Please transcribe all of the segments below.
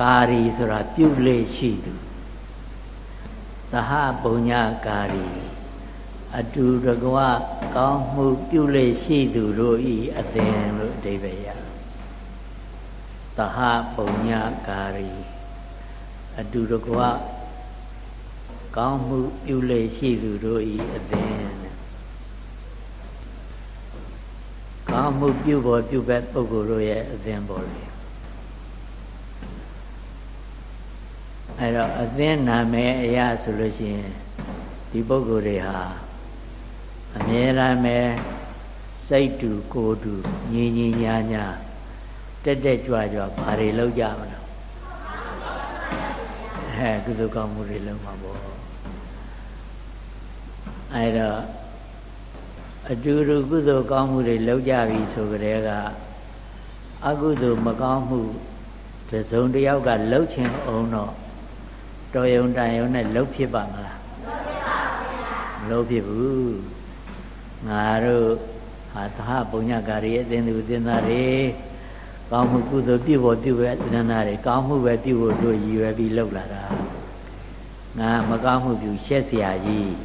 ကာရီဆိုတာပြုလေရှိသူသဟပုံညကာရီအတူတကွကောင်းမှုပြုလေရှိသူတို့ဤအသင်လို့အဓိပ္ပာယ်ရသဟပုံညကာရီအတူတကွကောင်းမှုပြုလေရှိသူတို့ဤအသင်ကောင်းမှုပြုဖို့ပြုဘက်ပုဂ္ဂိုလ်တို့ရဲ့အသင်ပေါ်လေ အဲ့တော့အသင်းနာမည်အရာဆိုလို့ရှိရင်ဒီပုဂ္ဂိုလ်တွေဟာအမြဲတမ်းပဲစိတ်တူကိုယ်တူညီညီညာညာတက်တက်ကြွကြွဘာတွေလောက်ကြမလားဟဲ့ကုသိုလ်ကောင်းမှုတွေလုံးမှာပေါ့အဲ့တော့အတူတူကုသိုလ်ကောင်းမှုတွေလောက်ကြပြီဆိုကြတဲ့ကအကုသိုလ်မကောင်းမှုတစုံတစ်ယောက်ကလှုပ်ချင်အောင်တော့ တော်ယုံတန်ယုံနဲ့လှုပ်ဖြစ်ပါမလားမလှုပ်ဖြစ်ဘူးငါတို့ဟာသဟပုံညကာရီအသင်သူအသင်သားတွေကောင်းမှုကုသိုလ်ပြုဖို့ပြုပဲအသင်သားတွေကောင်းမှုပဲပြုဖို့တို့ရည်ရွယ်ပြီးလှုပ်လာတာငါမကောင်းမှုပြုရှက်เสียကြီး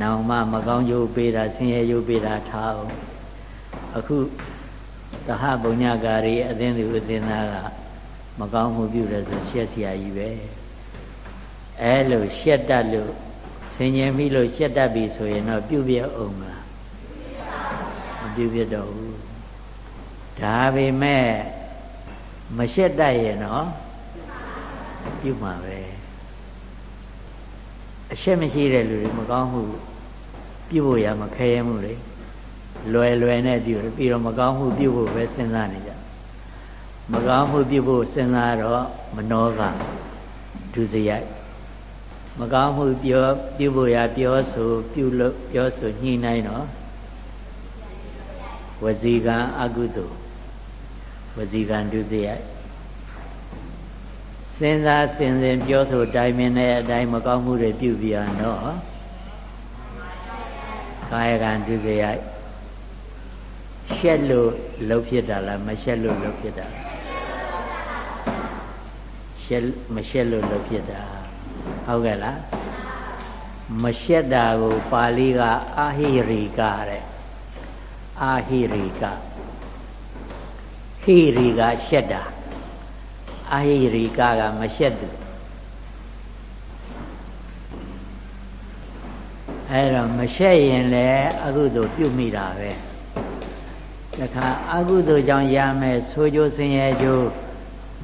နောင်မှမကောင်းကျိုးပေးတာဆင်းရဲကျိုးပေးတာထားအောင်အခုသဟပုံညကာရီအသင်သူအသင်သားကမကောင်းမှုပြုတယ်ဆိုရှက်เสียကြီးပဲ အဲလိုရှက်တတ်လို့ဆင်ញင်ပြီလို့ရှက်တတ်ပြီဆိုရင်တော့ပြုတ်ပြအောင်မလားမပြုတ်ပြတော့ဘူးဒါပေမဲ့မရှက်တတ်ရင်တော့ပြုတ်မှာပဲအရှက်မရှိတဲ့လူတွေမကောင်းမှုပြုတ်ဖို့ရမခဲရမှုလေလွယ်လွယ်နဲ့ပြုပြီးတော့မကောင်းမှုပြုတ်ဖို့ပဲစဉ်းစားနေကြမကောင်းမှုပြုတ်ဖို့စဉ်းစားတော့မနောကဒုစရိုက် မကောင်းမှုပြောပြုဖို့ရပြောဆိုပြုလို့ပြောဆိုညှိနှိုင်းတော့ဝစီကံအကုသိုလ်ဝစီကံဒုစရိုက်စဉ်းစားဆင်စဉ်ပြောဆိုတိုင်ပင်တဲ့အတိုင်းမကောင်းမှုတွေပြုပြန်တော့ကာယကံဒုစရိုက်ရှက်လို့လှုပ်ဖြစ်တာလားမရှက်လို့လှုပ်ဖြစ်တာရှက်မရှက်လို့လှုပ်ဖြစ်တာ ဟုတ်ကဲ့လားမရှက်တာကိုပါဠိကအာဟိရိကတဲ့အာဟိရိကဟိရိကရှက်တာအာဟိရိကကမရှက်သူအဲ့တော့မရှက်ရင်လည်းအကုသိုလ်ပြုမိတာပဲတခါအကုသိုလ်ကြောင့်ရမယ်ဆိုကြဆင်းရဲကြိုး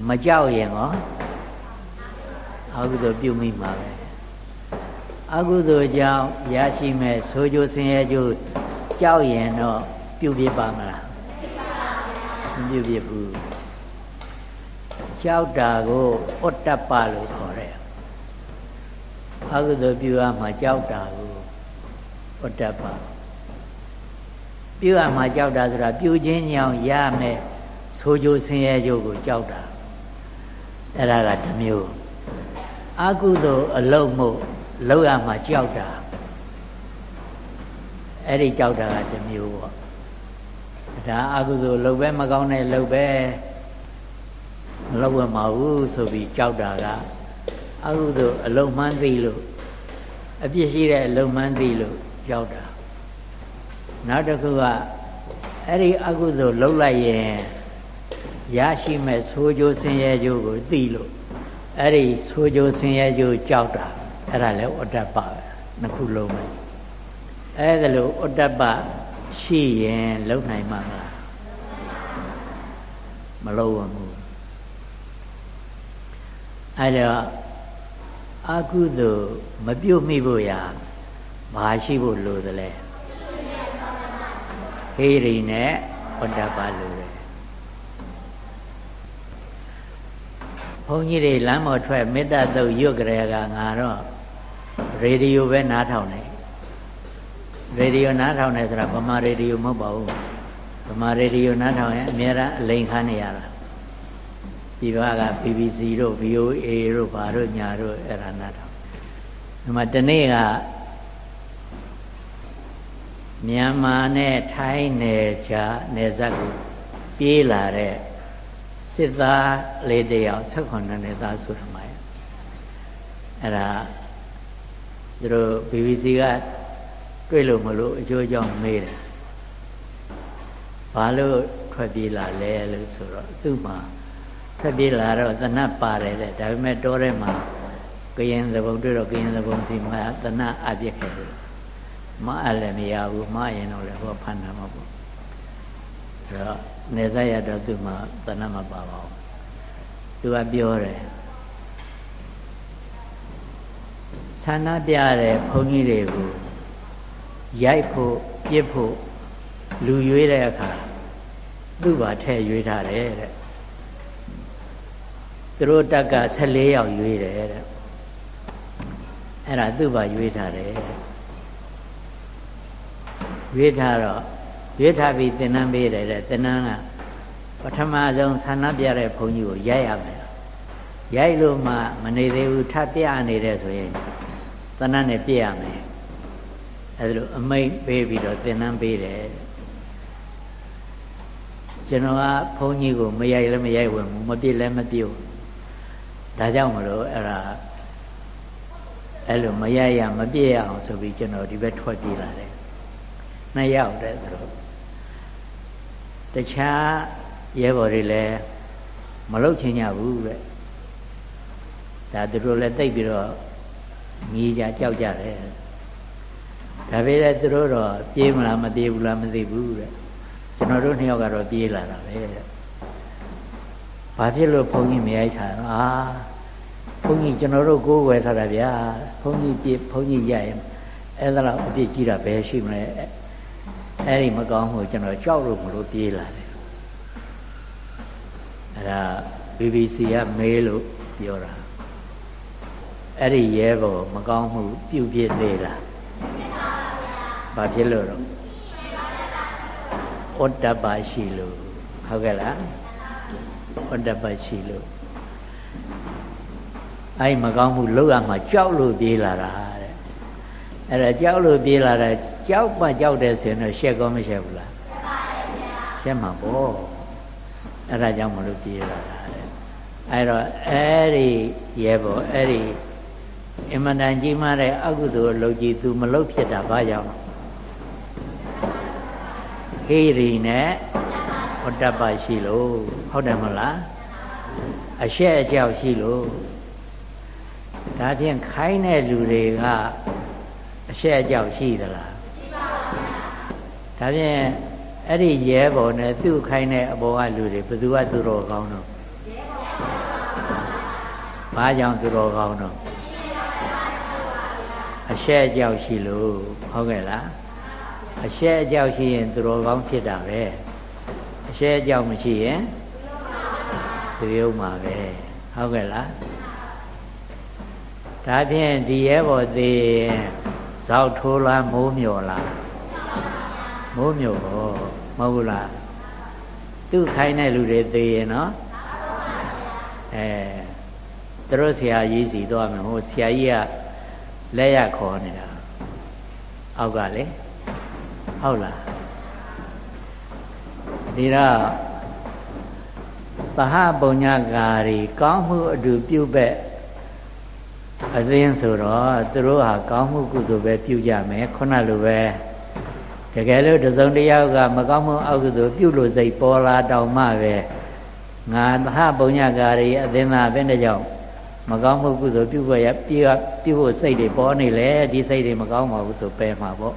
မကြောက်ရင်ရော အကုသိုလ်ပြုမိမှာပဲအကုသိုလ်ကြောင့်ရရှိမဲ့ဆိုးကျိုးဆင်းရဲကျိုးကြောက်ရင်တော့ပြုပြပါမလားမပြုပြဘူးကြောက်တာကိုဩတ္တပလို့ခေါ်တယ်အကုသိုလ်ပြုရမှာကြောက်တာကိုဩတ္တပပြုရမှာကြောက်တာဆိုတာပြုခြင်းကြောင့်ရမယ်ဆိုးကျိုးဆင်းရဲကျိုးကိုကြောက်တာအဲ့ဒါကတစ်မျိုး အကုသိုလ်အလုံးမို့လောက်ရမှာကြောက်တာအဲ့ဒီကြောက်တာကတစ်မျိုးပေါ့ဒါအကုသိုလ်လှုပ်ပဲမကောင်းတဲ့လှုပ်ပဲမလှုပ်ဝမှာဘူးဆိုပြီးကြောက်တာကအကုသိုလ်အလုံးမှန်းသိလို့အပြစ်ရှိတဲ့အလုံးမှန်းသိလို့ကြောက်တာနောက်တစ်ခုကအဲ့ဒီအကုသိုလ်လှုပ်လိုက်ရင်ရရှိမဲ့ဆိုးကျိုးဆင်းရဲကျိုးကိုသိလို့ အဲ့ဒီဆိုးကြိုးဆင်းရဲကြိုးကြောက်တာအဲ့ဒါလည်းဩတ္တပပဲနှစ်ခုလုံးပဲအဲ့ဒါလို့ဩတ္တပရှိရင်လုံနိုင်မှာမလားမလုံဝဘူးအဲ့တော့အကုသို့မပြုတ်မိဖို့ရာဘာရှိဖို့လိုသလဲဟေရိနဲ့ဩတ္တပလိုတယ် ဘုန်းကြီးတွေလမ်းပေါ်ထွက်မေတ္တာသုတ်ရွတ်ကြရကငါတော့ရေဒီယိုပဲနားထောင်တယ်ရေဒီယိုနားထောင်တယ်ဆိုတာဗမာရေဒီယိုမဟုတ်ပါဘူးဗမာရေဒီယိုနားထောင်ရင်အများအားအလိန်ခါနေရတာဒီဘက BBC တို့ VOA တို့ဘာတို့ညာတို့အဲ့ဒါနားထောင်ဒီမှာတနေ့ကမြန်မာနဲ့ထိုင်းနယ်ကြားနယ်စပ်ကိုပြေးလာတဲ့ စစ်သားလေးတယောက်18နှစ်သားဆိုထမရအဲ့ဒါသူတို့ BBC ကတွေ့လို့မလို့အကျိုးကြောင့်မေးတယ်ဘာလို့ထွက်ပြေးလာလဲလို့ဆိုတော့သူ့မှာထွက်ပြေးလာတော့တဏှတ်ပါတယ်တဲ့ဒါပေမဲ့တောထဲမှာကရင်သဘုံတွေ့တော့ကရင်သဘုံစီမှာတဏှတ်အပြစ်ခဲ့တယ်မအဲ့လည်းမရဘူးမရင်တော့လည်းဟောဖန်တာမှာပေါ့ဒါ တော့နေစားရတော့သူ့မှာတဏှတ်မပါပါဘူးသူကပြောတယ်ဆန္ဒပြတဲ့ဘုန်းကြီးတွေကိုရိုက်ဖို့ပြစ်ဖို့လူရွေးတဲ့အခါသူ့ဘာထဲ့ရွေးထားတယ်တဲ့သူတို့တက်က14ယောက်ရွေးတယ်တဲ့အဲ့ဒါသူ့ဘာရွေးထားတယ်ရွေးထားတော့ ရွေးထားပြီးသင်္นานပေးတယ်တဲ့သင်္นานကပထမဆုံးဆန္ဒပြတဲ့ဘုန်းကြီးကိုရိုက်ရမယ်ရိုက်လို့မှမနေသေးဘူးထပ်ပြနေတယ်ဆိုရင်သဏ္ဍာန်နဲ့ပြည့်ရမယ်အဲဒါလိုအမိတ်ပေးပြီးတော့သင်္นานပေးတယ်ကျွန်တော်ကဘုန်းကြီးကိုမရိုက်လည်းမရိုက်ဝင်ဘူးမပြစ်လည်းမပြစ်ဘူးဒါကြောင့်မလို့အဲ့ဒါအဲ့လိုမရရမပြည့်ရအောင်ဆိုပြီးကျွန်တော်ဒီဘက်ထွက်ပြေးလာတယ်နှစ်ယောက်တည်းသူတို့ တခြားရဲဘော်တွေလည်းမလုတ်ချင်ကြဘူးတဲ့ဒါသူတို့လည်းတိတ်ပြီးတော့ငီးကြကြောက်ကြတယ်ဒါပေမဲ့သူတို့တော့ပြေးမလားမပြေးဘူးလားမသိဘူးတဲ့ကျွန်တော်တို့နှစ်ယောက်ကတော့ပြေးလာတာပဲတဲ့ဘာဖြစ်လို့ဘုန်းကြီးမရိုက်ချာအာဘုန်းကြီးကျွန်တော်တို့ကိုးဝယ်ထားတာဗျာဘုန်းကြီးပြေဘုန်းကြီးရရင်အဲ့ဒါတော့အပြစ်ကြီးတာဘယ်ရှိမလဲ အဲ့ဒီမကောင်းမှုကျွန်တော်ကြောက်လို့မလို့ပြေးလာတယ်အဲ့ဒါ BBC ကမေးလို့ပြောတာအဲ့ဒီရဲဘော်မကောင်းမှုပြုပြစ်သေးလားဘာဖြစ်လို့တော့ဩတ္တပရှိလို့ဟုတ်ကဲ့လားဩတ္တပရှိလို့အဲ့မကောင်းမှုလောက်ရမှာကြောက်လို့ပြေးလာတာတဲ့အဲ့ဒါကြောက်လို့ပြေးလာတာ ကြောက်မှကြောက်တယ်ဆိုရင်တော့ရှက်ကောမရှက်ဘူးလားရှက်မှာပေါ့အဲ့ဒါကြောင့်မလို့ပြေးလာတာတဲ့အဲ့တော့အဲ့ဒီရဲဘော်အဲ့ဒီအင်မတန်ကြီးမားတဲ့အကုသိုလ်အလုပ်ကြီး तू မလုပ်ဖြစ်တာဘာကြောင့်ဟေရီနဲ့ဟောတ္တပရှိလို့ဟုတ်တယ်မလားအရှက်အကြောက်ရှိလို့ဒါဖြင့်ခိုင်းတဲ့လူတွေကအရှက်အကြောက်ရှိသလားရှိပါဘူး ဒါဖြင့်အဲ့ဒီရဲဘော်နဲ့သူ့ခိုင်းတဲ့အပေါ်ကလူတွေဘယ်သူကသူတော်ကောင်းတော့ဘာကြောင့်သူတော်ကောင်းတော့အရှက်အကြောက်ရှိလို့ဟုတ်ကဲ့လားအရှက်အကြောက်ရှိရင်သူတော်ကောင်းဖြစ်တာပဲအရှက်အကြောက်မရှိရင်သူရုံမှာပဲဟုတ်ကဲ့လားဒါဖြင့်ဒီရဲဘော်သေးဇောက်ထိုးလားမိုးမြော်လား မိုးမြော်ဟောမဟုတ်ဘူးလားသူ့ခိုင်းတဲ့လူတွေသေးရင်နော်အဲသူတို့ဆရာကြီးစီသွားမယ်ဟိုဆရာကြီးကလက်ရခေါ်နေတာအောက်ကလေဟုတ်လားဒီတော့သဟပုံညကာရီကောင်းမှုအတူပြုဘက်အသင်းဆိုတော့သူတို့ဟာကောင်းမှုကုသိုလ်ပဲပြုကြမယ်ခုနလိုပဲ တကယ်လို့တစုံတယောက်ကမကောင်းမှုအကုသိုလ်ပြုလို့စိတ်ပေါ်လာတောင်မှပဲငါသဟပုံညကာရီအသင်းသားဘယ်နဲ့ကြောင့်မကောင်းမှုကုသိုလ်ပြုဖို့ရပြုပြုဖို့စိတ်တွေပေါ်နေလေဒီစိတ်တွေမကောင်းပါဘူးဆိုပယ်မှာပေါ့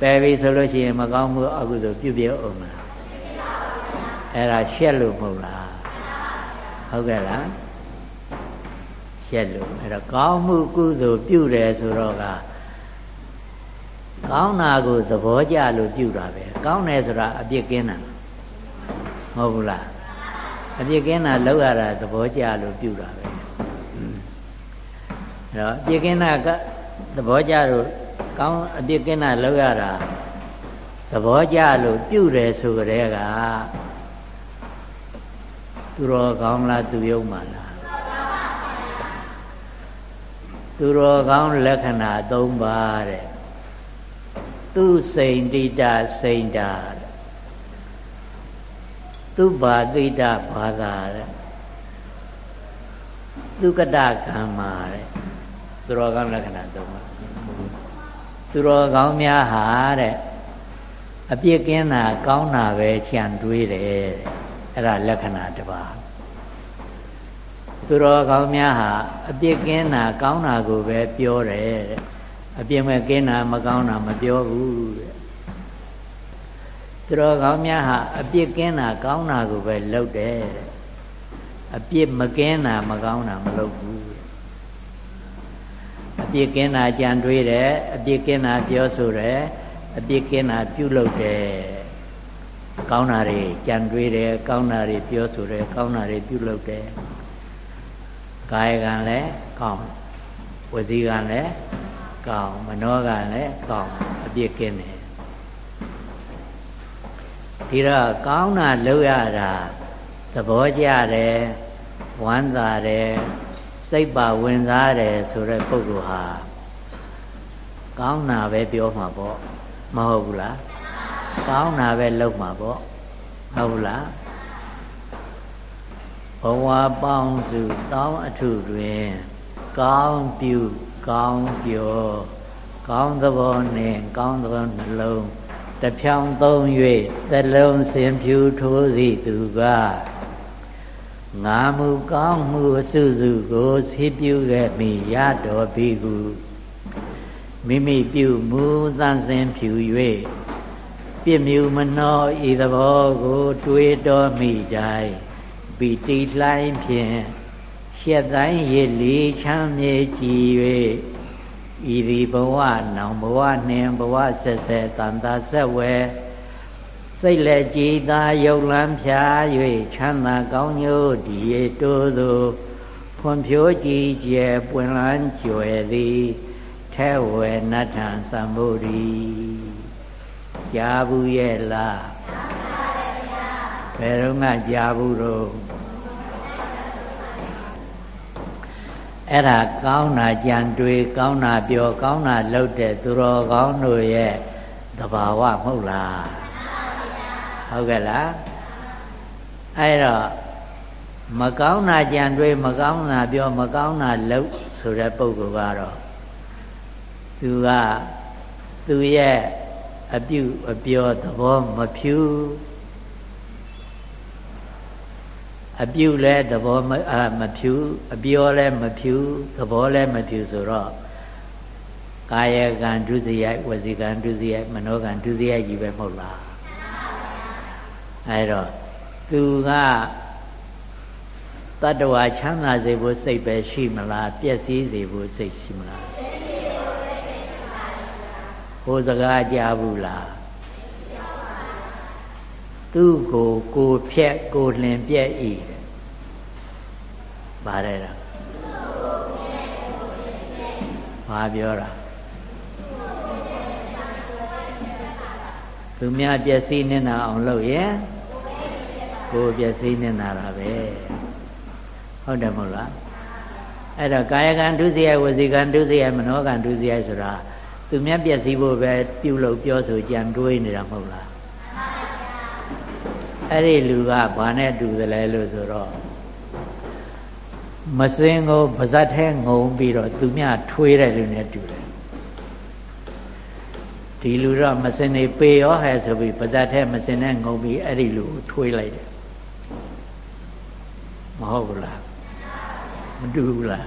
ပယ်ပြီဆိုလို့ရှိရင်မကောင်းမှုအကုသိုလ်ပြုပြအောင်မလားအဲ့ဒါရှက်လို့မဟုတ်လားဟုတ်ကဲ့လားရှက်လို့အဲ့တော့ကောင်းမှုကုသိုလ်ပြုတယ်ဆိုတော့က ကောင်းတာကိုသဘောကျလို့ပြုတာပဲကောင်းတယ်ဆိုတာအပြစ်ကင်းတာမဟုတ်ဘူးလားအပြစ်ကင်းတာလောက်ရတာသဘောကျလို့ပြုတာပဲအဲ့တော့အပြစ်ကင်းတာကသဘောကျလို့ကောင်းအပြစ်ကင်းတာလောက်ရတာသဘောကျလို့ပြုတယ်ဆိုကြတဲ့ကသူတော်ကောင်းလားသူယုံမှလားသူတော်ကောင်းလက္ခဏာ၃ပါးတဲ့ သူစိန်တိတစိန်တာသူသူဘာသိတဘာသာတဲ့သူကတကမ္မာတဲ့သူတော်ကောင်းလက္ခဏာသုံးပါသူတော်ကောင်းများဟာတဲ့အပြစ်ကင်းတာကောင်းတာပဲကြံတွေးတယ်အဲ့ဒါလက္ခဏာတစ်ပါးသူတော်ကောင်းများဟာအပြစ်ကင်းတာကောင်းတာကိုပဲပြောတယ်တဲ့ အပြစ်မဲ့ကင်းတာမကောင်းတာမပြောဘူးတဲ့သူတော်ကောင်းများဟာအပြစ်ကင်းတာကောင်းတာကိုပဲလုပ်တယ်တဲ့အပြစ်မကင်းတာမကောင်းတာမလုပ်ဘူးအပြစ်ကင်းတာကြံတွေးတယ်အပြစ်ကင်းတာပြောဆိုတယ်အပြစ်ကင်းတာပြုလုပ်တယ်ကောင်းတာတွေကြံတွေးတယ်ကောင်းတာတွေပြောဆိုတယ်ကောင်းတာတွေပြုလုပ်တယ်ကာယကံလည်းကောင်းဝစီကံလည်း ကောင်းမနောကံလည်းကောင်းအပြစ်ကင်းတယ်ဒီတော့ကောင်းတာလုပ်ရတာသဘောကျတယ်ဝမ်းသာတယ်စိတ်ပါဝင်စားတယ်ဆိုတဲ့ပုဂ္ဂိုလ်ဟာကောင်းတာပဲပြောမှာပေါ့မဟုတ်ဘူးလားကောင်းတာပဲလုပ်မှာပေါ့ဟုတ်ဘူးလားဘဝပေါင်းစုတောင်းအထုတွင်ကောင်းပြု ကောင်းပြောကောင်းသဘောနှင့်ကောင်းသဘောနှလုံးတဖြောင်းသုံး၍သလုံးစင်ဖြူထိုးသည့်သူကငါမူကောင်းမှုအစုစုကိုဆေးပြုခဲ့မိရတော်ပြီဟုမိမိပြုမူသန့်စင်ဖြူ၍ပြမြူမနှောဤသဘောကို တွေးတော်မိတိုင်းပီတိလှိုင်းဖြင့် ရှက်တိုင်းရည်လီချမ်းမြေကြည်၍ဤဒီဘဝနောင်ဘဝနှင်ဘဝဆက်ဆက်တန်တာဆက်ဝဲစိတ်လက်ကြည်သာယုတ်လန်းဖြာ၍ချမ်းသာကောင်းညို့ဒီတိုးသို့ဖွံ့ဖြိုးကြည်ကျယ်ပွင့်လန်းကြွယ်သည်ထဲဝေနတ္ထံသံဗုဒ္ဓီကြားဘူးရဲ့လားဘယ်တော့မှကြားဘူးတော့ အဲ့ဒါကောင်းတာကြံတွေးကောင်းတာပြောကောင်းတာလုပ်တဲ့သူတော်ကောင်းတို့ရဲ့တဘာဝမဟုတ်လားဟုတ်ကဲ့လားအဲ့တော့မကောင်းတာကြံတွေးမကောင်းတာပြောမကောင်းတာလုပ်ဆိုတဲ့ပုဂ္ဂိုလ်ကတော့သူကသူရဲ့အပြုအပြောသဘောမဖြူ အပြုလဲသဘောမအာမဖြူအပြောလဲမဖြူသဘောလဲမဖြူဆိုတော့ကာယကံဒုစရိုက်ဝစီကံဒုစရိုက်မနောကံဒုစရိုက်ကြီးပဲမဟုတ်လားအဲတော့သူကတတ္တဝါချမ်းသာစေဖို့စိတ်ပဲရှိမလားပျက်စီးစေဖို့စိတ်ရှိမလားဟိုစကားကြားဘူးလားသူ့ကိုကိုဖြက်ကိုလင်ပြက်ဤ ပါတယ်လားဘာပြောတာသူများပျက်စီးနေတာအောင်လုပ်ရင်ကိုပျက်စီးနေတာတာပဲဟုတ်တယ်မဟုတ်လားအဲ့တော့ကာယကံဒုစရိုက်ဝစီကံဒုစရိုက်မနောကံဒုစရိုက်ဆိုတာသူမြတ်ပျက်စီးဖို့ပဲပြုလုပ်ပြောဆိုကြံတွေးနေတာမဟုတ်လားအဲ့ဒီလူကဘာနဲ့တူသလဲလို့ဆိုတော့ မစင်ကိုပါဇက်ထဲငုံပြီးတော့သူမြထွေးတဲ့လူနဲ့တူတယ်ဒီလူတော့မစင်နေပေရောဟဲ့ဆိုပြီးပါဇက်ထဲမစင်နဲ့ငုံပြီးအဲ့ဒီလူကိုထွေးလိုက်တယ်မဟုတ်ဘူးလားမတူဘူးလား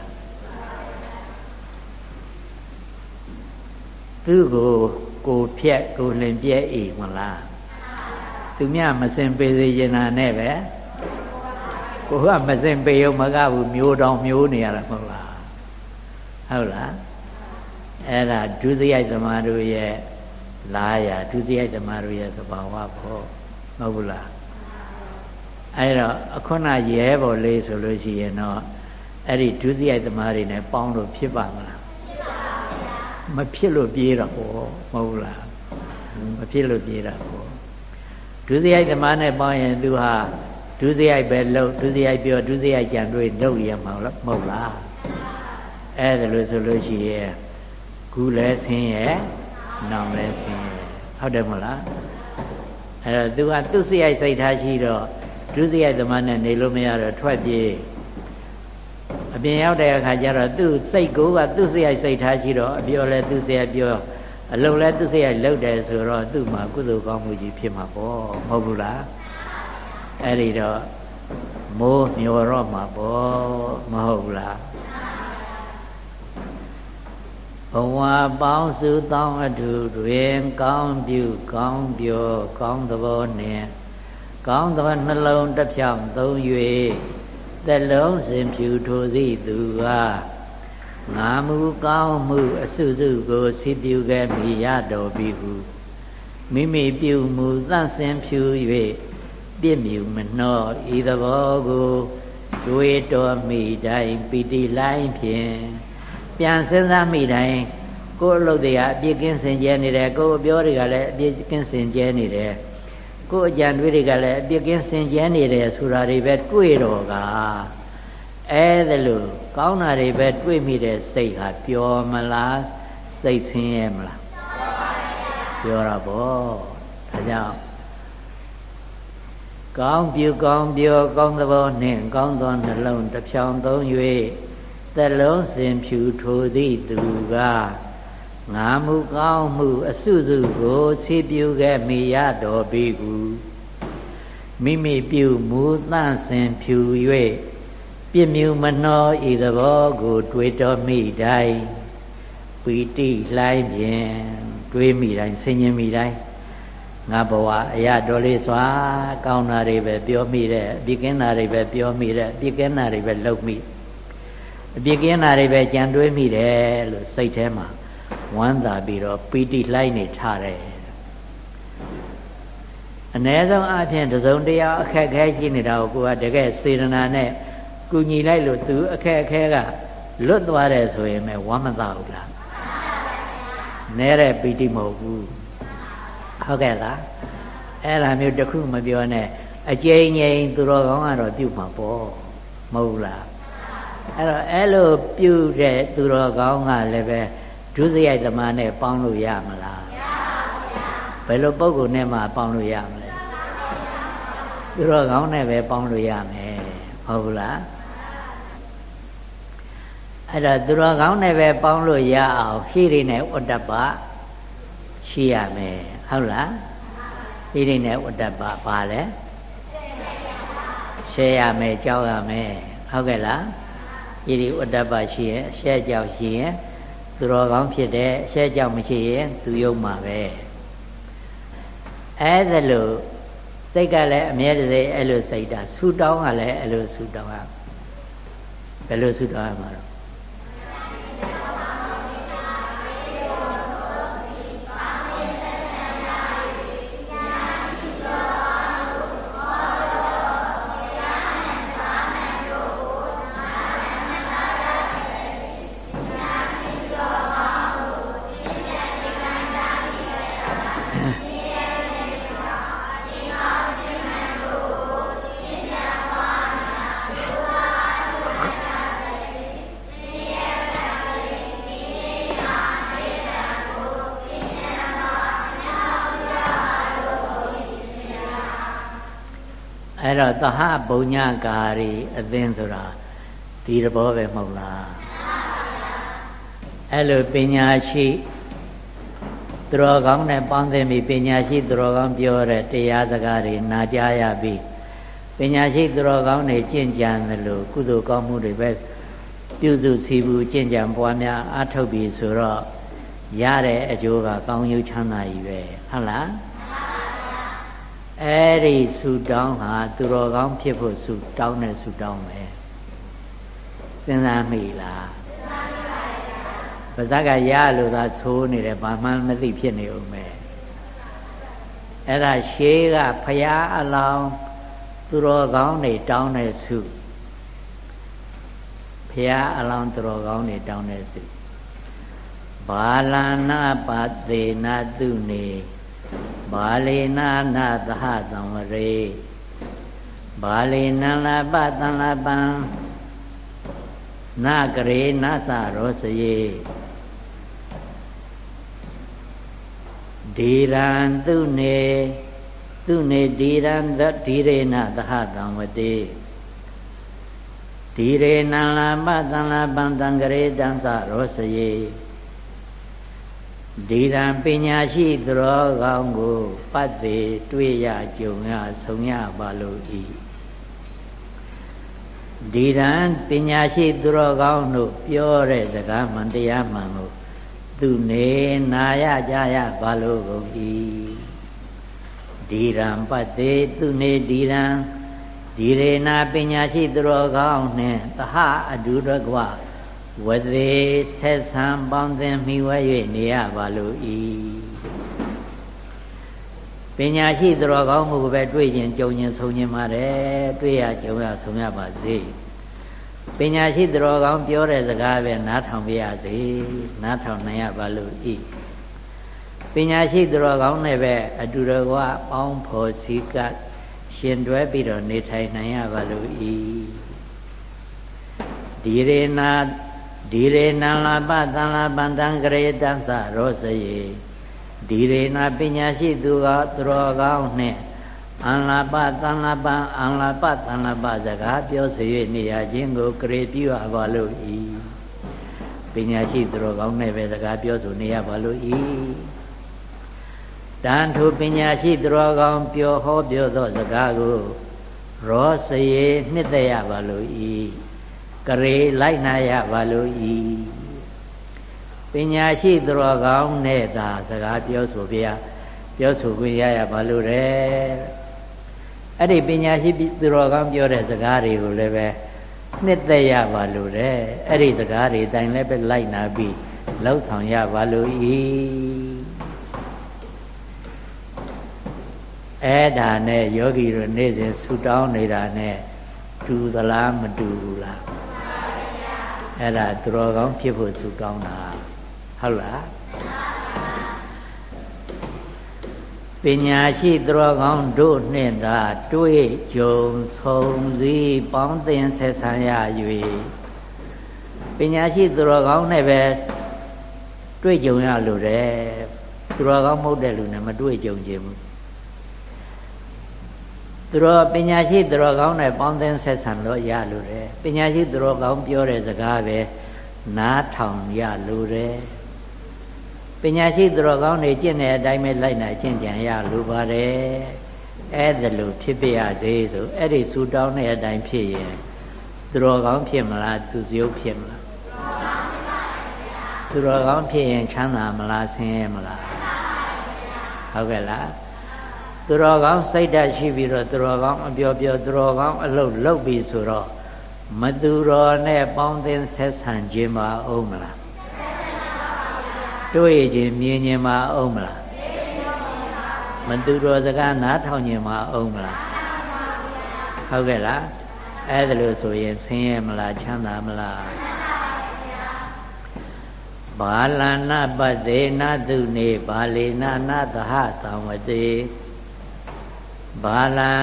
သူ့ကိုကိုဖြက်ကိုလင်ပြဲဤမလားသူမြမစင်ပေစေရင်နာနဲ့ပဲ ကိုကမစင်ပေရုံမကဘူးမျိုးတောင်မျိုးနေရတာမဟုတ်လားဟုတ်လားအဲ့ဒါဒုစရိုက်သမားတို့ရဲ့လာရဒုစရိုက်သမားတို့ရဲ့သဘာဝပေါ့ဟုတ်ဘူးလားအဲ့တော့အခုနရဲပေါ်လေးဆိုလို့ရှိရင်တော့အဲ့ဒီဒုစရိုက်သမားတွေနဲ့ပေါင်းလို့ဖြစ်ပါမလားမဖြစ်လို့ပြေးတော့ဟောမဟုတ်လားမဖြစ်လို့ပြေးတာဟောဒုစရိုက်သမားနဲ့ပေါင်းရင်သူဟာ ဒုစရိုက်ပဲလှုပ်ဒုစရိုက်ပြောဒုစရိုက်ကြံတွေလှုပ်ရမှာလားမဟုတ်လားအဲ့ဒါလို့ဆိုလို့ရှိရင်ခုလဲဆင်းရဲ့နောင်လဲဆင်းရဲ့ဟုတ်တယ်မဟုတ်လားအဲ့တော့သူကသူ့စရိုက်စိတ်ထားရှိတော့ဒုစရိုက်သမားနဲ့နေလို့မရတော့ထွက်ပြေးအပြင်ရောက်တဲ့အခါကျတော့သူ့စိတ်ကိုကသူ့စရိုက်စိတ်ထားရှိတော့အပြောလဲသူ့စရိုက်ပြောအလုံးလဲသူ့စရိုက်လှုပ်တယ်ဆိုတော့သူ့မှာကုသိုလ်ကောင်းမှုကြီးဖြစ်မှာပေါ့မဟုတ်ဘူးလား အဲ့ဒီတော့မိုးမျောတော့မှာပေါ့မဟုတ်ဘူးလားဘဝပေါင်းစုတောင်းအထုတွင်ကောင်းပြုကောင်းပြောကောင်းသဘောနှင့်ကောင်းသဘောနှလုံးတစ်ဖြောင်းသုံး၍သက်လုံးစင်ဖြူထိုသည့်သူကငါမူကောင်းမှုအစုစုကိုစိပြုခဲ့မိရတော်ပြီဟုမိမိပြုမှုသန့်စင်ဖြူ၍ ပြည့်မြူမနှောဤသဘောကိုတွေးတော်မိတိုင်းပီတိလိုက်ဖြင့်ပြန်စဉ်းစားမိတိုင်းကိုယ်အလုပ်တွေကအပြစ်ကင်းစင်ကြဲနေတယ်ကိုယ်အပြောတွေကလည်းအပြစ်ကင်းစင်ကြဲနေတယ်ကိုယ်အကြံတွေးတွေကလည်းအပြစ်ကင်းစင်ကြဲနေတယ်ဆိုတာတွေပဲတွေ့တော့ကအဲဒါလို့ကောင်းတာတွေပဲတွေ့မိတဲ့စိတ်ဟာပျော်မလားစိတ်ဆင်းရဲမလားပျော်တာပေါ့ဒါကြောင့် ကောင်းပြုကောင်းပြောကောင်းသဘောနှင့်ကောင်းသောနှလုံးတစ်ဖြောင်သုံး၍သက်လုံးစင်ဖြူထိုသည့်သူကငါမှုကောင်းမှု အစုစုကိုဆေးပြုခဲ့မိရတော်ပြီကူမိမိပြုမူသန့်စင်ဖြူ၍ပြည့်မြူမနှောဤသဘောကို တွေးတော်မိတိုင်းပီတိလှိုင်းဖြင့်တွေးမိတိုင်းဆင်ញင်မိတိုင်း ငါဘဝအရာတော်လေးစွာကောင်းတာတွေပဲပြောမိတဲ့အပြစ်ကင်းတာတွေပဲပြောမိတဲ့အပြစ်ကင်းတာတွေပဲလုပ်မိအပြစ်ကင်းတာတွေပဲကြံတွေးမိတယ်လို့စိတ်ထဲမှာဝမ်းသာပြီးတော့ပီတိလှိုင်းနေထားတယ်အ ਨੇ ဆုံးအဖြစ်တစုံတရာအခက်ခဲရှိနေတာကိုကိုကတကယ်စေတနာနဲ့ကူညီလိုက်လို့သူအခက်အခဲကလွတ်သွားတယ်ဆိုရင်ပဲဝမ်းမသာဘူးလားနဲတဲ့ပီတိမဟုတ်ဘူး ဟုတ်ကဲ့လားအဲ့ဒါမျိုးတစ်ခုမပြောနဲ့အကျဉ်းငိမ်သူတော်ကောင်းကတော့ပြုမှာပေါ့မဟုတ်လားအဲ့တော့အဲ့လိုပြုတဲ့သူတော်ကောင်းကလည်းပဲဒုစရိုက်သမားနဲ့ပေါင်းလို့ရမလားမရပါဘူးဗျာဘယ်လိုပုံကုနဲ့မှပေါင်းလို့ရမလဲသူတော်ကောင်းနဲ့ပဲပေါင်းလို့ရမယ်ဟုတ်ဘူးလားအဲ့တော့သူတော်ကောင်းနဲ့ပဲပေါင်းလို့ရအောင်ဖြည့်ရင်းနဲ့ဥဒ္ဒပရှိရမယ် ဟုတ်လားဖြည့်ရင်းနဲ့ဥဒ္ဒပပါလဲရှဲရမယ်ကြောက်ရမယ်ဟုတ်ကဲ့လားဖြည့်ရဥဒ္ဒပရှိရင်ရှဲကြောက်ရှိရင်သူတော်ကောင်းဖြစ်တဲ့အရှက်ကြောင့်မရှိရင်သူယုံမှာပဲအဲဒါလို့စိတ်ကလည်းအမြဲတစေအဲ့လိုစိတ်တာဆူတောင်းကလည်းအဲ့လိုဆူတောင်းရဘယ်လိုဆူတောင်းရမှာတော့ အဲ့တော့သဟဘုံညကာရီအသင်းဆိုတာဒီတဘောပဲမဟုတ်လားအဲ့လိုပညာရှိသူတော်ကောင်းနဲ့ပေါင်းသင်ပြီးပညာရှိသူတော်ကောင်းပြောတဲ့တရားစကားတွေနာကြားရပြီးပညာရှိသူတော်ကောင်းတွေကျင့်ကြံသလိုကုသိုလ်ကောင်းမှုတွေပဲပြုစုစီဘူးကျင့်ကြံပွားများအားထုတ်ပြီးဆိုတော့ရတဲ့အကျိုးကကောင်းကျိုးချမ်းသာကြီးပဲဟုတ်လား အဲ့ဒီဆူတောင်းဟာသူတော်ကောင်းဖြစ်ဖို့ဆူတောင်းတဲ့ဆူတောင်းပဲစဉ်းစားမိလားပါဇက်ကရလို့သာသိုးနေတယ်ဘာမှမသိဖြစ်နေဦးမယ်အဲ့ဒါရှေးကဖရာအလောင်းသူတော်ကောင်းတွေတောင်းတဲ့ဆုဖရာအလောင်းသူတော်ကောင်းတွေတောင်းတဲ့ဆုဘာလနာပသေနာတုနေ ဘာလေနာနာသဟသံဝရေဘာလေနန္လာပတန်လာပံနာကရေနသရောစယေဒေရန်သူနေသူနေဒီရန်သဒီရေနသဟတံဝတိဒီရေနံလာပတံလာပံတံကရေတံသရောစယေ ဒီရန်ပညာရှိသူတော်ကောင်းကိုပတ်သေးတွေ့ရကြုံရဆုံရပါလို့ဤဒီရန်ပညာရှိသူတော်ကောင်းတို့ပြောတဲ့စကားမှန်တရားမှန်ကိုသူနေနာရကြရပါလို့ကုန်၏ဒီရန်ပတ်သေးသူနေဒီရန်ဒီရေနာပညာရှိသူတော်ကောင်းနှင့်သဟအဒုရကွ ဝသေးဆက်ဆံပေါင်းသင်မိဝဲ၍နေရပါလို့ဤပညာရှိသူတော်ကောင်းမှုပဲတွေ့ခြင်းကြုံခြင်းဆုံခြင်းပါတယ်တွေ့ရကြုံရဆုံရပါစေပညာရှိသူတော်ကောင်းပြောတဲ့စကားပဲနားထောင်ပြရစေနားထောင်နိုင်ရပါလို့ဤပညာရှိသူတော်ကောင်းနဲ့ပဲအတူတကွပေါင်းဖော်စည်းကပ်ရှင်တွဲပြီးတော့နေထိုင်နိုင်ရပါလို့ဤဒီရေနာ ဒီရေနံလာပသံလာပန္တံကရေတံသရောစယေဒီရေနာပညာရှိသူကသူတော်ကောင်းနှင့်အံလာပသံလာပအံလာပသံလာပစကားပြောဆို၍နေရခြင်းကိုကရေပြုအပ်ပါလို့ဤပညာရှိသူတော်ကောင်းနဲ့ပဲစကားပြောဆိုနေရပါလို့ဤတန်ထိုပညာရှိသူတော်ကောင်းပြောဟောပြောသောစကားကိုရောစရေနှစ်သက်ရပါလို့ဤ ကရေလိုက်နာရပါလို့ဤပညာရှိသူတော်ကောင်းနဲ့သာစကားပြောဆိုပြပြောဆိုခွင့်ရရပါလို့တဲ့အဲ့ဒီပညာရှိသူတော်ကောင်းပြောတဲ့စကားတွေကိုလည်းပဲနှစ်သက်ရပါလို့တဲ့အဲ့ဒီစကားတွေတိုင်လည်းပဲလိုက်နာပြီးလောက်ဆောင်ရပါလို့ဤအဲ့ဒါနဲ့ယောဂီတို့နေ့စဉ်ဆူတောင်းနေတာနဲ့တူသလားမတူဘူးလား အဲ့ဒါသူတော်ကောင်းဖြစ်ဖို့ဆူတောင်းတာဟုတ်လားပညာရှိသူတော်ကောင်းတို့နှင့်သာတွေ့ကြုံဆုံစည်းပေါင်းသင်ဆက်ဆံရ၍ပညာရှိသူတော်ကောင်းနဲ့ပဲတွေ့ကြုံရလို့တဲ့သူတော်ကောင်းမဟုတ်တဲ့လူနဲ့မတွေ့ကြုံခြင်းဘူး သူတော်ပညာရှိသူတော်ကောင်းနဲ့ပေါင်းသင်းဆက်ဆံလို့ရလို့တယ်ပညာရှိသူတော်ကောင်းပြောတဲ့စကားပဲနားထောင်ရလို့တယ်ပညာရှိသူတော်ကောင်းတွေကျင့်တဲ့အတိုင်းပဲလိုက်နာကျင့်ကြံရလို့ပါတယ်အဲ့ဒါလို့ဖြစ်ပြရစေဆိုအဲ့ဒီဆူတောင်းတဲ့အတိုင်းဖြစ်ရင်သူတော်ကောင်းဖြစ်မလားသူစရုပ်ဖြစ်မလားသူတော်ကောင်းဖြစ်ရင်ချမ်းသာမလားဆင်းရဲမလားဟုတ်ကဲ့လား သူတော်ကောင်းစိတ်ဓာတ်ရှိပြီးတော့သူတော်ကောင်းအပြောပြောသူတော်ကောင်းအလုပ်လုပ်ပြီးဆိုတော့မသူတော်နဲ့ပေါင်းသင်းဆက်ဆံခြင်းပါအောင်မလားတွေ့ခြင်းမြင်ခြင်းပါအောင်မလားမသူတော်စကားနားထောင်ခြင်းပါအောင်မလားဟုတ်ကဲ့လားအဲ့ဒါလို့ဆိုရင်ဆင်းရဲမလားချမ်းသာမလားဘာလနာပတေနတုနေဘာလေနာနာသဟသံဝတေ ဘာလံ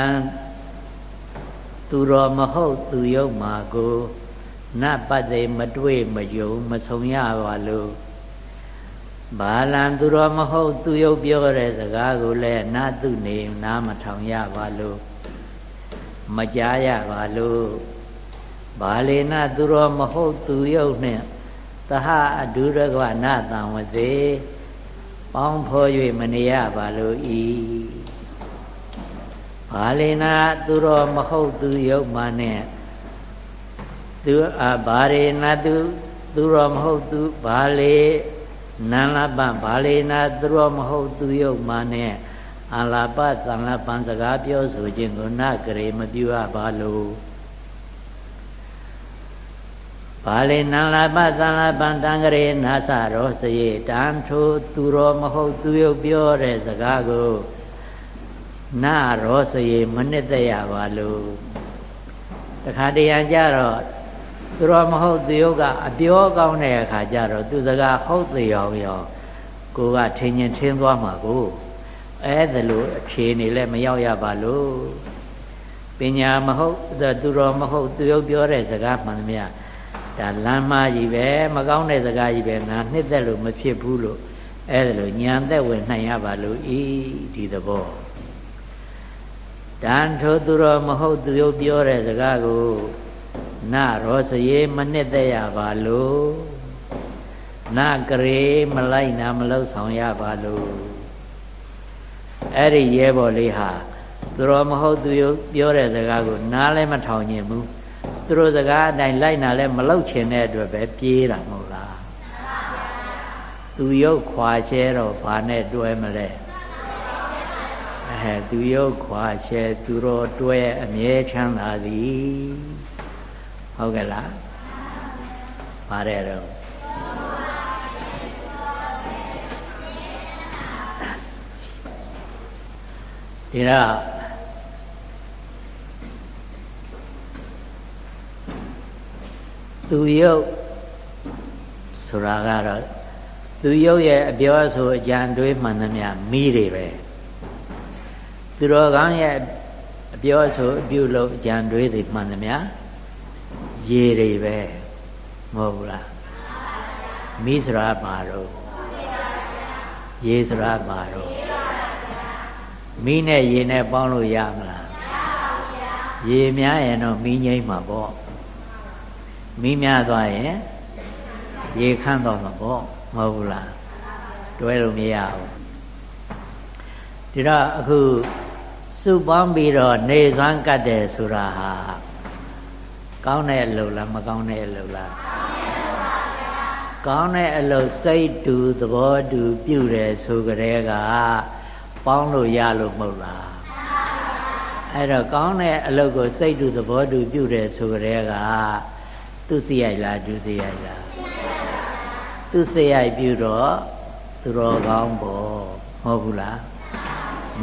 သူတော်မဟုတ်သူယုတ်မှာကိုနပတ်သိမတွေ့မယုံမဆုံရပါလို့ဘာလံသူတော်မဟုတ်သူယုတ်ပြောတဲ့စကားကိုလည်းနာသူနေနားမထောင်ရပါလို့မကြားရပါလို့ဘာလေနသူတော်မဟုတ်သူယုတ်နှင့်သဟအဒုရကဝနာတံဝသေးပေါင်းဖော်၍မနေရပါလို့ဤ ဘာလေနာသူတော်မဟုတ်သူယုတ်မှနဲ့သူအဘာရေနာသူသူတော်မဟုတ်သူဘာလေနန္လပဘာလေနာသူတော်မဟုတ်သူယုတ်မှနဲ့အလာပသံလပံစကားပြောဆိုခြင်းကိုနဂရေမပြုရပါလို့ဘာလေနန္လပသံလပံတံဂရေနာစရောစရေတံထိုသူတော်မဟုတ်သူယုတ်ပြောတဲ့စကားကို နာရောစရေမနစ်သက်ရပါလို့တခါတရံကြတော့သူတော်မဟုတ်သူယုတ်ကအပြောကောင်းတဲ့အခါကျတော့သူစကားဟုတ်သေးအောင်ရောကိုကထင်ရင်ထင်းသွားမှာကိုအဲ့ဒါလို့အခြေအနေလည်းမရောက်ရပါလို့ပညာမဟုတ်သူတော်မဟုတ်သူယုတ်ပြောတဲ့စကားမှန်သမျှဒါလမ်းမကြီးပဲမကောင်းတဲ့စကားကြီးပဲငါနှစ်သက်လို့မဖြစ်ဘူးလို့အဲ့ဒါလို့ညံသက်ဝင်နိုင်ရပါလို့ဤဒီသဘော တန်ထိုသူတော်မဟုတ်သူရုပ်ပြောတဲ့စကားကိုနရောစရေမနှစ်သက်ရပါလို့နကရေမလိုက်နာမလောက်ဆောင်ရပါလို့အဲ့ဒီရဲဘော်လေးဟာသူတော်မဟုတ်သူရုပ်ပြောတဲ့စကားကိုနားလည်းမထောင်ညင်ဘူးသူတို့စကားအတိုင်းလိုက်နာလည်းမလောက်ချင်တဲ့အတွက်ပဲပြေးတာမဟုတ်လားသူရုပ်ခွာချဲတော့ဘာနဲ့တွဲမလဲ အဲသူရုပ်ခွာချဲသူတော်တွဲအမြဲချမ်းသာသည်ဟုတ်ကဲ့လားပါတယ်တော့ဒီတော့သူရုပ်ဆိုတာကတော့သူရုပ်ရဲ့အပြောဆိုအကြံတွေးမှန်သမျှမိတွေပဲ သူတော်ကောင်းရဲ့အပြောဆိုအပြုလို့အကြံတွေးတွေမှန်သမျှရေတွေပဲမဟုတ်ဘူးလားမိစရာပါတော့ရေစရာပါတော့မိနဲ့ရေနဲ့ပေါင်းလို့ရမလားရေများရင်တော့မိငိမ့်မှာပေါ့မိများသွားရင်ရေခန့်တော့မှာပေါ့မဟုတ်ဘူးလားတွဲလို့မရဘူးဒီတော့အခု စုပေါင်းပြီးတော့နေစွမ်းကတ်တယ်ဆိုတာဟာကောင်းတဲ့အလုပ်လားမကောင်းတဲ့အလုပ်လားကောင်းတဲ့အလုပ်စိတ်တူသဘောတူပြုတယ်ဆိုကြတဲ့ကပေါင်းလို့ရလို့မဟုတ်လားအဲ့တော့ကောင်းတဲ့အလုပ်ကိုစိတ်တူသဘောတူပြုတယ်ဆိုကြတဲ့ကသူစီရိုက်လားဒုစီရိုက်လားသူစီရိုက်ပြုတော့သူတော်ကောင်းပေါ့ဟုတ်ဘူးလား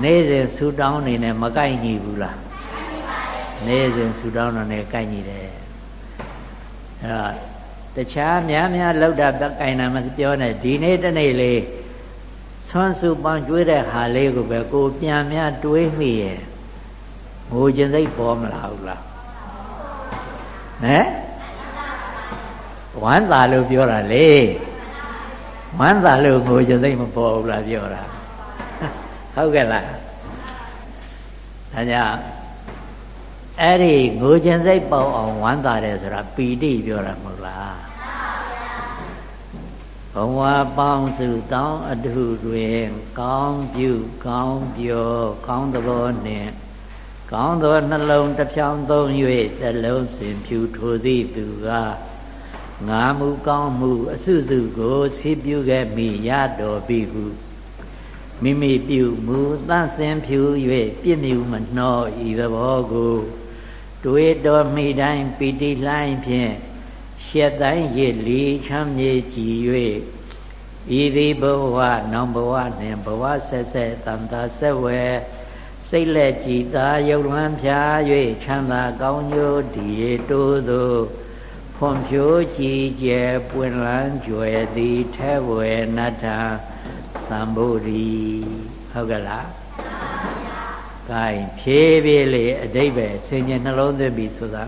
နေ့စဉ်ဆူတောင်းနေနဲ့မကိုက်ညီဘူးလားနေ့စဉ်ဆူတောင်းတော့နဲ့ကိုက်ညီတယ်အဲ့တော့တခြားများများလောက်တာကိုင်နာမပြောနဲ့ဒီနေ့တနေ့လေးဆွမ်းစုပန်းကျွေးတဲ့ဟာလေးကိုပဲကိုပြန်များတွေးမိရဲ့ငိုခြင်းစိတ်ပေါ်မလာဘူးလားဟမ်ဝမ်းသာလို့ပြောတာလေဝမ်းသာလို့ငိုခြင်းစိတ်မပေါ်ဘူးလားပြောတာ ဟုတ်ကဲ့လားဒါကြောင့်အဲ့ဒီငိုခြင်းစိတ်ပေါ်အောင်ဝမ်းသာတယ်ဆိုတာပီတိပြောတာမဟုတ်လားဘဝပေါင်းစုတောင်းအထုတွင်ကောင်းပြုကောင်းပြောကောင်းသဘောနှင့်ကောင်းသောနှလုံးတစ်ဖြောင်းသုံး၍တလုံးစင်ဖြူထိုသည်သူကငါမူကောင်းမှုအစုစုကိုဆေးပြုခဲ့မိရတော်ပြီဟု မိမိပြုမူသန့်စင်ဖြူ၍ပြည့်မြူမနှောဤသဘောကိုတွေးတော်မိတိုင်းပီတိလှိုင်းဖြင့်ရှက်တိုင်းရည်လီချမ်းမြေကြည်၍ဤသည်ဘဝနောင်ဘဝနှင့်ဘဝဆက်ဆက်တန်တာဆက်ဝဲစိတ်လက်ကြည်သာရုပ်လွမ်းဖြာ၍ချမ်းသာကောင်းကျိုးဒီတိုးသို့ဖွံ့ဖြိုးကြည်ကျယ်ပွင့်လန်းကြွယ်သည်ထဲဝယ်နတ္ထ သံဗုဒ္ဓီဟုတ်ကဲ့လားကဲဖြည်းဖြည်းလေးအတိတ်ပဲဆင်ញနှလုံးသွင်းပြီးဆိုတာ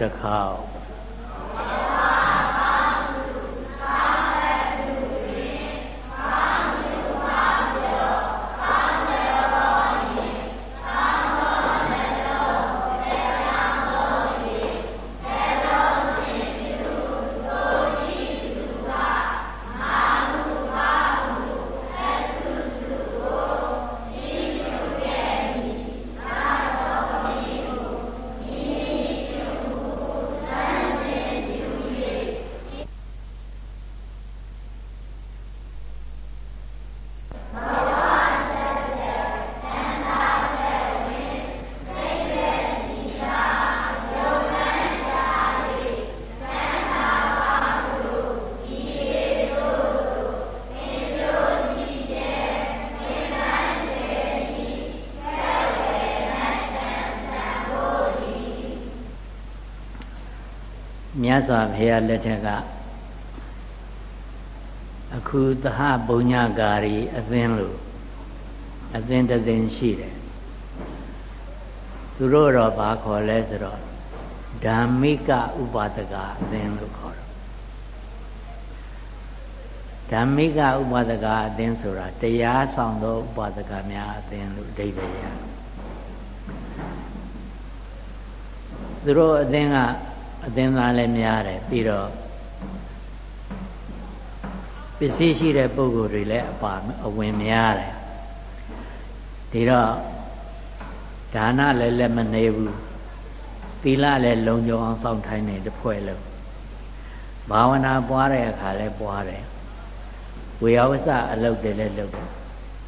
တစ်ခေါ တ်စွာဘုရားလက်ထက်ကအခုသဟဘုံညကာရီအသင်းလို့အသင်းတစ်သင်းရှိတယ်သူတို့တော့ဘာခေါ်လဲဆိုတော့ဓမ္မိကဥပါဒကအသင်းလို့ခေါ်တော့ဓမ္မိကဥပါဒကအသင်းဆိုတာတရားဆောင်သောဥပါဒကများအသင်းလို့အဓိပ္ပာယ်ရသူတို့အသင်းက အသင်းသားလည်းများတယ်ပြီးတော့ပစ္စည်းရှိတဲ့ပုဂ္ဂိုလ်တွေလည်းအပါအဝင်များတယ်ဒီတော့ဒါနလည်းလက်မနေဘူးသီလလည်းလုံခြုံအောင်စောင့်ထိုင်းနေတဖွဲ့လုံးဘာဝနာပွားတဲ့အခါလည်းပွားတယ်ဝေယဝဆအလုပ်တွေလည်းလုပ်တယ်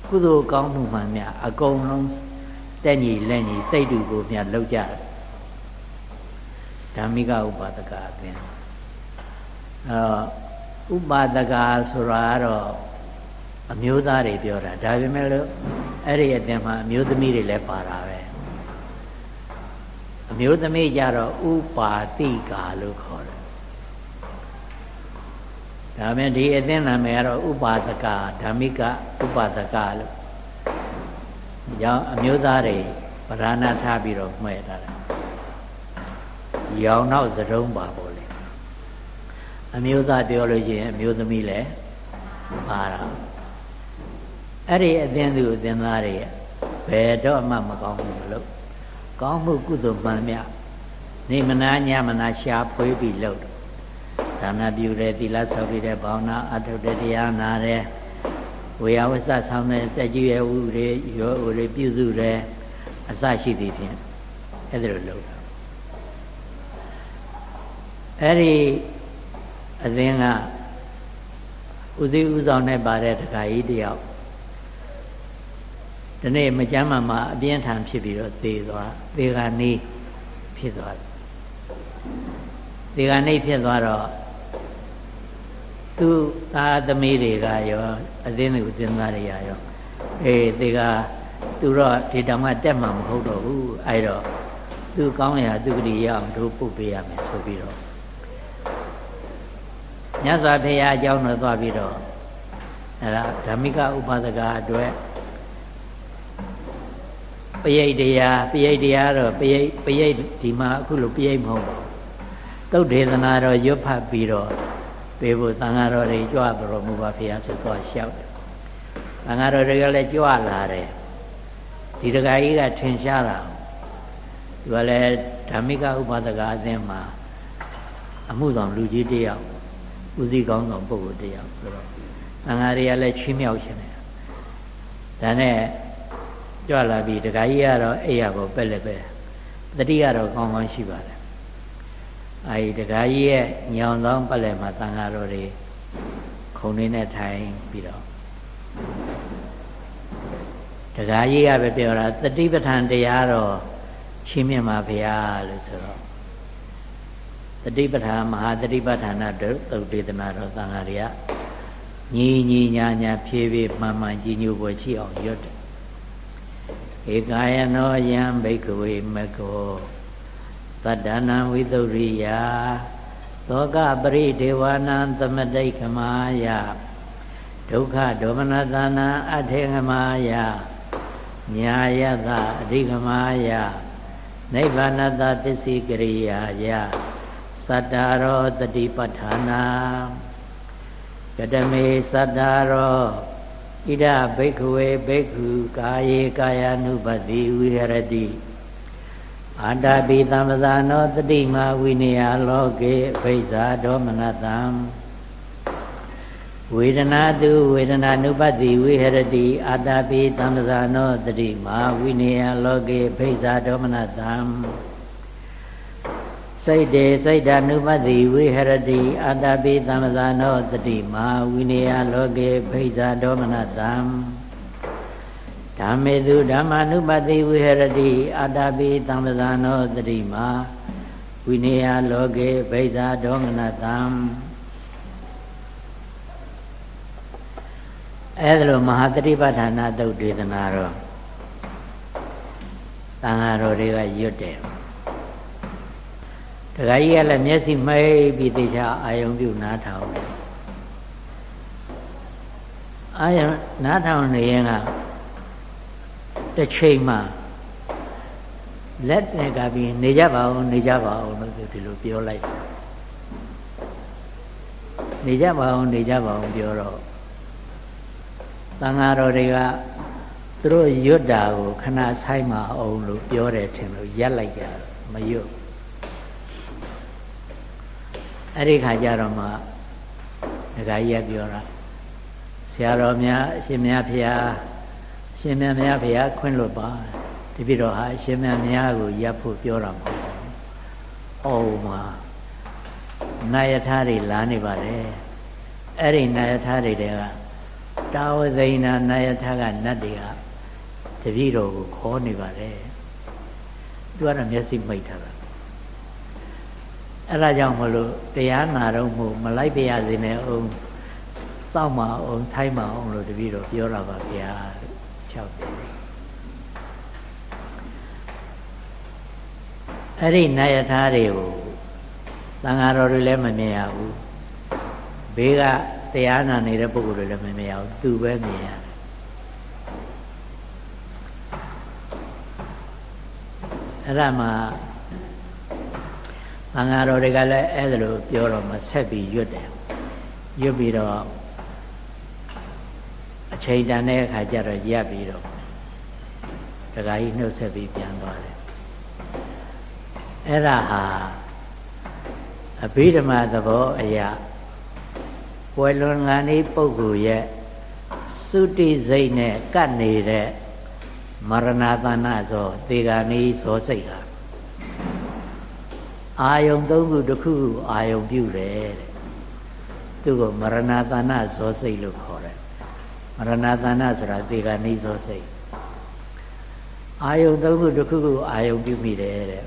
ကုသိုလ်ကောင်းမှုမှမြအကုန်လုံးတက်ညီလက်ညီစိတ်တူကိုမြလုပ်ကြတယ် ဓမ္မိကဥပါဒကအသင်အဲဥပါဒကဆိုတာကတော့အမျိုးသားတွေပြောတာဒါပေမဲ့လို့အဲ့ဒီအသင်မှာအမျိုးသမီးတွေလည်းပါတာပဲအမျိုးသမီးကြတော့ဥပါတိကာလို့ခေါ်တယ်ဒါပေမဲ့ဒီအသင်းနာမည်ကတော့ဥပါဒကဓမ္မိကဥပါဒကလို့ရောင်အမျိုးသားတွေဗราဏထားပြီးတော့မှဲ့ထားတာ ရောင်နောက်စတုံးပါပေါ့လေအမျိုးသားပြောလို့ရှိရင်အမျိုးသမီးလည်းပါတာအဲ့ဒီအသင်းသူအသင်းသားတွေဘယ်တော့မှမကောင်းဘူးလို့ကောင်းမှုကုသိုလ်မှန်မြနေမနာညမနာရှာဖွေးပြီးလုပ်ဒါနပြုတယ်သီလဆောက်ပြီးတဲ့ဘာဝနာအထုတ်တဲ့တရားနာတယ်ဝေယဝဆဆောင်တဲ့တက်ကြီးရဲ့ဥတွေရောဥတွေပြုစုတယ်အစရှိသည်ဖြင့်အဲ့ဒါလိုလုပ်တာ အဲ့ဒီအသင်းကဥစည်းဥဆောင်နဲ့ပါတဲ့တခါကြီးတယောက်ဒီနေ့မကြမ်းမှမှာအပြင်းထန်ဖြစ်ပြီးတော့သေသွားသေကနေဖြစ်သွားတယ်သေကနေဖြစ်သွားတော့သူသားသမီးတွေကရောအသင်းသူအသင်းသားတွေကရောအေးသေကသူတော့ဒီတောင်ကတက်မှမဟုတ်တော့ဘူးအဲ့တော့သူကောင်းရာသူကတိရအောင်တို့ပုတ်ပေးရမယ်ဆိုပြီးတော့ မြတ်စွာဘုရားအကြောင်းတော်သွားပြီးတော့အဲ့ဒါဓမ္မိကဥပဒကအတွက်ပရိတ်တရားပရိတ်တရားတော့ပရိတ်ပရိတ်ဒီမှာအခုလိုပရိတ်မဟုတ်ပါဘူးသုတ်ဒေသနာတော့ရွတ်ဖတ်ပြီးတော့ပေးဖို့သံဃာတော်တွေကြွတော်မူပါဖေရဆိုတော့လျှောက်တယ်သံဃာတော်တွေကလည်းကြွလာတယ်ဒီတခါကြီးကထင်ရှားတာသူကလည်းဓမ္မိကဥပဒကအသင်းမှာအမှုဆောင်လူကြီးတယောက် ဦးစီးကောင်းဆောင်ပုဂ္ဂိုလ်တယောက်ဆိုတော့သံဃာတွေကလည်းချီးမြှောက်ရှင်တယ်ဒါနဲ့ကြွလာပြီးဒကာကြီးကတော့အိယာကိုပက်လက်ပဲတတိကတော့ကောင်းကောင်းရှိပါတယ်အဲဒီဒကာကြီးရဲ့ညောင်ဆောင်ပက်လက်မှာတန်ဃာတော်တွေခုံနေနဲ့ထိုင်ပြီးတော့ဒကာကြီးကပဲပြောတာတတိပဋ္ဌာန်တရားတော့ရှင်းမြတ်မှာဘုရားလို့ဆိုတော့ တတိပဋ္ဌာန်မဟာတတိပဋ္ဌာန်တုတ်ဒေသနာတော်သံဃာတွေကညီညီညာညာဖြည်းဖြည်းမှန်မှန်ကြီးညိုပွဲချိအောင်ရွတ်တယ်ဧကာယနောယံဘိက္ခဝေမကောသတ္တနာဝိသုရိယသောကပရိဒေဝနာသမတိခမာယဒုက္ခဒေါမနသနာအထေခမာယညာယတအဓိကမာယနိဗ္ဗာနတသစ္စိကရိယာယသ တ္တရောတတိပဋ္ဌာနာကတမေသတ္တရောဣဒဘိက္ခဝေဘိက္ခုကာယေကာယ ानु ပတိဝိဟရတိအာတာပိသမ္ပဇာနောတတိမာဝိနယလောကေဘိဇာဒေါမနတံဝေဒနာတုဝေဒနာနုပတိဝိဟရတိအာတာပိသမ္ပဇာနောတတိမာဝိနယလောကေဘိဇာဒေါမနတံ စိတ်တေစိတ်ဓာနုပတိဝိဟရတိအတ္တပိသမ္မဇာနောတတိမာဝိနယလောကေဖိဇာဒေါမနတံဓမ္မေတုဓမ္မာနုပတိဝိဟရတိအတ္တပိသမ္မဇာနောတတိမာဝိနယလောကေဖိဇာဒေါမနတံအဲ့ဒါလိုမဟာတတိပဋ္ဌာနာသုတ်ဒေသနာတော့တန်ဃာတော်တွေကရွတ်တယ် ခါကြီးကလည်းမျက်စိမိတ်ပြီးတေချာအာယုံပြုနားထောင်အာယုံနားထောင်နေရင်ကတစ်ချိန်မှလက်နဲ့ကပြီးနေကြပါဦးနေကြပါဦးလို့ဒီလိုပြောလိုက်နေကြပါဦးနေကြပါဦးပြောတော့တန်ဃာတော်တွေကသူတို့ရွတ်တာကိုခဏဆိုင်မအောင်လို့ပြောတယ်ထင်လို့ရက်လိုက်ကြမရွတ် အဲ့ဒီခါကျတော့မှဒကာကြီးကပြောတာဆရာတော်များအရှင်မြတ်ဖရာအရှင်မြတ်များဖရာခွင့်လွတ်ပါတပိတော့ဟာအရှင်မြတ်များကိုရပ်ဖို့ပြောတာမဟုတ်ဘူး။အော်မှာနာယထာတွေလာနေပါတယ်။အဲ့ဒီနာယထာတွေတဲကတာဝသိဏနာယထာကနတ်တွေကတပိတော်ကိုခေါ်နေပါတယ်။သူကတော့မျက်စိမိတ်ထားတာ။ အဲ့ဒါကြောင့်မလို့တရားနာတော့မို့မလိုက်ပြရစေနဲ့အောင်စောင့်မအောင်ဆိုင်မအောင်လို့တပိတော်ပြောတာပါဗျာလို့လျှောက်တယ်အဲ့ဒီနာယထာတွေကိုသံဃာတော်တွေလည်းမမြင်ရဘူးဘေးကတရားနာနေတဲ့ပုဂ္ဂိုလ်တွေလည်းမမြင်ရဘူးသူပဲမြင်ရတယ်အဲ့ဒါမှ သံဃာတော်တွေကလည်းအဲ့ဒါလိုပြောတော့မှဆက်ပြီးရွတ်တယ်ရွတ်ပြီးတော့အချိန်တန်တဲ့အခါကျတော့ရပ်ပြီးတော့ဒကာကြီးနှုတ်ဆက်ပြီးပြန်သွားတယ်အဲ့ဒါဟာအဘိဓမ္မာသဘောအရာပွဲလွန်ကန်ဤပုဂ္ဂိုလ်ရဲ့သုတိစိတ်နဲ့ကပ်နေတဲ့မရဏသနာဆိုသေဂာနီဇောစိတ်ဟာ အာယုံသုံးခုတစ်ခုခုအာယုံပြုတယ်တဲ့သူကမရဏသနာဇောစိတ်လို့ခေါ်တယ်မရဏသနာဆိုတာသေဂာနီဇောစိတ်အာယုံသုံးခုတစ်ခုခုအာယုံပြုမိတယ်တဲ့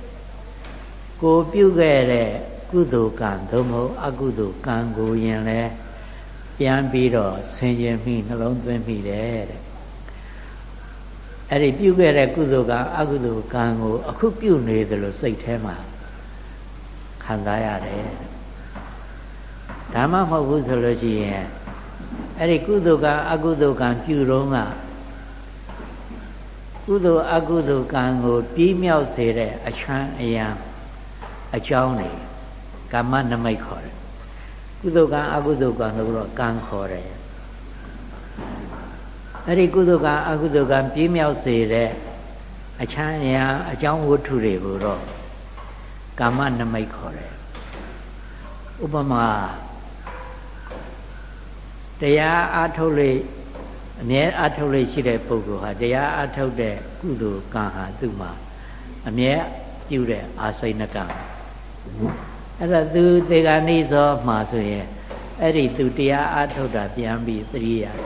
ကိုပြုခဲ့တဲ့ကုသိုလ်ကံသို့မဟုတ်အကုသိုလ်ကံကိုရင်လဲပြန်ပြီးတော့ဆင်ခြင်မိနှလုံးသွင်းမိတယ်တဲ့အဲ့ဒီပြုခဲ့တဲ့ကုသိုလ်ကံအကုသိုလ်ကံကိုအခုပြုနေတယ်လို့စိတ်ထဲမှာ ခံစားရတယ်ဓမ္မမဟုတ်ဘူးဆိုလို့ရှိရင်အဲ့ဒီကုသိုလ်ကံအကုသိုလ်ကံပြုတော့ကကုသိုလ်အကုသိုလ်ကံကိုပြီးမြောက်စေတဲ့အချမ်းအယံအကြောင်းတွေကာမနမိတ်ခေါ်တယ်ကုသိုလ်ကံအကုသိုလ်ကံလို့တော့ကံခေါ်တယ်အဲ့ဒီကုသိုလ်ကံအကုသိုလ်ကံပြင်းမြောက်စေတဲ့အချမ်းရာအကြောင်းဝတ္ထုတွေကိုတော့ ကာမနမိတ်ခေါ်တယ်ဥပမာတရားအားထုတ်လေအမြဲအားထုတ်လေရှိတဲ့ပုဂ္ဂိုလ်ဟာတရားအားထုတ်တဲ့ကုသိုလ်ကံဟာသူ့မှာအမြဲပြုတဲ့အာစိဏကံအဲ့ဒါသူတေဂာနိသောမှာဆိုရင်အဲ့ဒီသူတရားအထုတ်တာပြန်ပြီးသတိရတယ်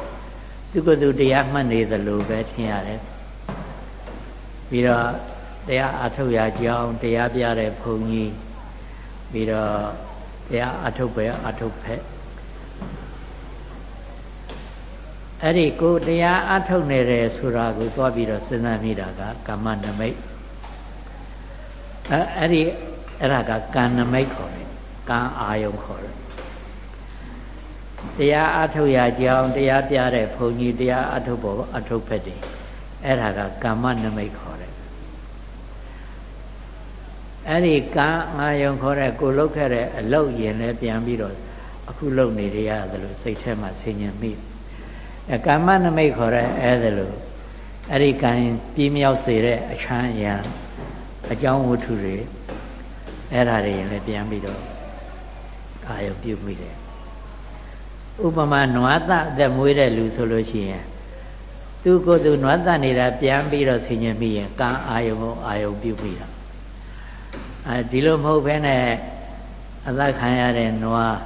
သူကသူတရားမှတ်နေသလိုပဲထင်ရတယ်ပြီးတော့ တရားအထုတ်ရကြောင်းတရားပြတဲ့ဘုန်းကြီးပြီးတော့တရားအထုတ်ပဲအထုတ်ဖက်အဲ့ဒီကိုတရားအထုတ်နေတယ်ဆိုတာကိုသွားပြီးတော့စဉ်းစားမိတာကကာမနမိတ်အဲအဲ့ဒီအဲ့ဒါကကံနမိတ်ခေါ်တယ်ကံအာယုံခေါ်တယ်တရားအထုတ်ရကြောင်းတရားပြတဲ့ဘုန်းကြီးတရားအထုတ်ဖို့အထုတ်ဖက်တယ်အဲ့ဒါကကမ္မနမိတ်ခေါ်တယ် အဲ့ဒီကံအာယုံခေါ်တဲ့ကိုလုတ်ခဲ့တဲ့အလုတ်ရင်လည်းပြန်ပြီးတော့အခုလုတ်နေရတယ်လို့စိတ်ထဲမှာဆင်ញင်မိအဲကမ္မနမိတ်ခေါ်တဲ့အဲ့ဒါလို့အဲ့ဒီကံပြင်းမြောက်စေတဲ့အချမ်းအရာအကြောင်းဝတ္ထုတွေအဲ့ဒါတွေရင်လည်းပြန်ပြီးတော့အာယုပြုမိတယ်ဥပမာနွားသအသက်မွေးတဲ့လူဆိုလို့ရှိရင်သူကိုယ်သူနွားသနေတာပြန်ပြီးတော့ဆင်ញင်မိရင်ကံအာယုကိုအာယုပြုမိတာ အဲဒီလိုမဟုတ်ဘဲနဲ့အသက်ခံရတဲ့နွား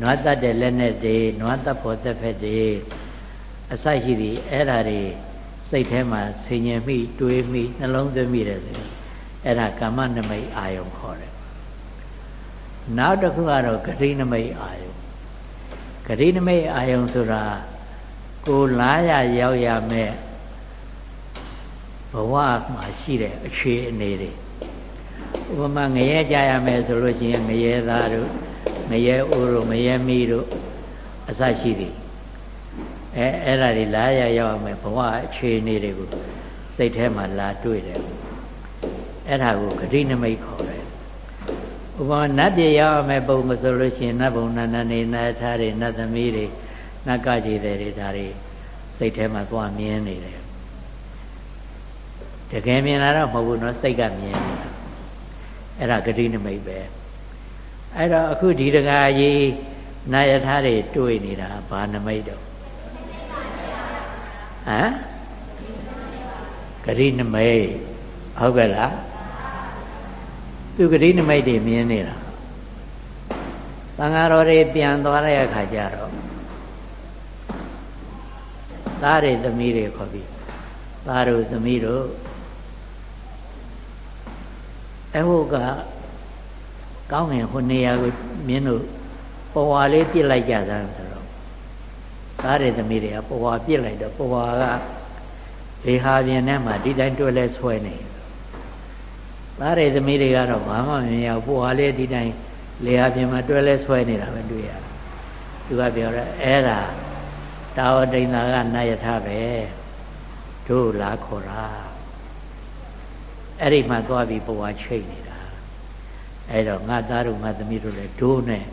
နွားတတ်တဲ့လက်နဲ့တွေနွားတတ်ဖို့သက်ဖက်တွေအစရှိသည်အဲ့ဓာတွေစိတ်ထဲမှာဆင်ញင်မိတွေးမိနှလုံးသွင်းမိတယ်ဆိုရင်အဲ့ဒါကာမနမိတ်အာယုံခေါ်တယ်နောက်တစ်ခုကတော့ဂရိနမိတ်အာယုံဂရိနမိတ်အာယုံဆိုတာကိုလားရရောက်ရမဲ့ဘဝမှာရှိတဲ့အခြေအနေတွေ ဥပမာငရဲကြရမယ်ဆိုလို့ရှိရင်ငရဲသားတို့ငရဲအိုးတို့ငရဲမီးတို့အစရှိသည်အဲအဲ့ဒါတွေလာရရောက်မယ်ဘဝအခြေအနေတွေကိုစိတ်ထဲမှာလာတွေ့တယ်အဲ့ဒါကိုဂတိနမိတ်ခေါ်တယ်ဥပမာနတ်ပြည်ရောက်မယ်ပုံမဆိုလို့ရှိရင်နတ်ဘုံနန္ဒနေနတ်ထားတွေနတ်သမီးတွေနတ်ကကြီးတွေဒါတွေစိတ်ထဲမှာသွားမြင်နေတယ်တကယ်မြင်လာတော့မဟုတ်ဘူးเนาะစိတ်ကမြင်နေတာ အဲ့ဒါဂတိနမိတ်ပဲအဲ့တော့အခုဒီတကာကြီးနာယထာတွေတွေ့နေတာဘာနမိတ်တော့ဟမ်ဂရိနမိတ်ဟုတ်ကဲ့လားသူဂရိနမိတ်တွေမြင်နေတာသံဃာတော်တွေပြန်သွားတဲ့အခါကျတော့သားတွေသမီးတွေခေါ်ပြီးသားတို့သမီးတို့ အဟုတ်ကကောင်းငင်ဟိုနေရာကိုမင်းတို့ပဝါလေးပြစ်လိုက်ကြစမ်းဆိုတော့သားတွေသမီးတွေကပဝါပြစ်လိုက်တော့ပဝါကလေဟာပြင်ထဲမှာဒီတိုင်းတွဲလဲဆွဲနေသားတွေသမီးတွေကတော့ဘာမှမမြင်ရဘူးပဝါလေးဒီတိုင်းလေဟာပြင်မှာတွဲလဲဆွဲနေတာပဲတွေ့ရသူကပြောတော့အဲ့ဒါတာဝတိန်သာကနာယထပဲတို့လာခေါ်တာ အဲ့ဒီမှာသွားပြီးပဝါချိတ်နေတာအဲ့တော့ငါသားတို့ငါသမီးတို့လည်းဒိုးနဲ့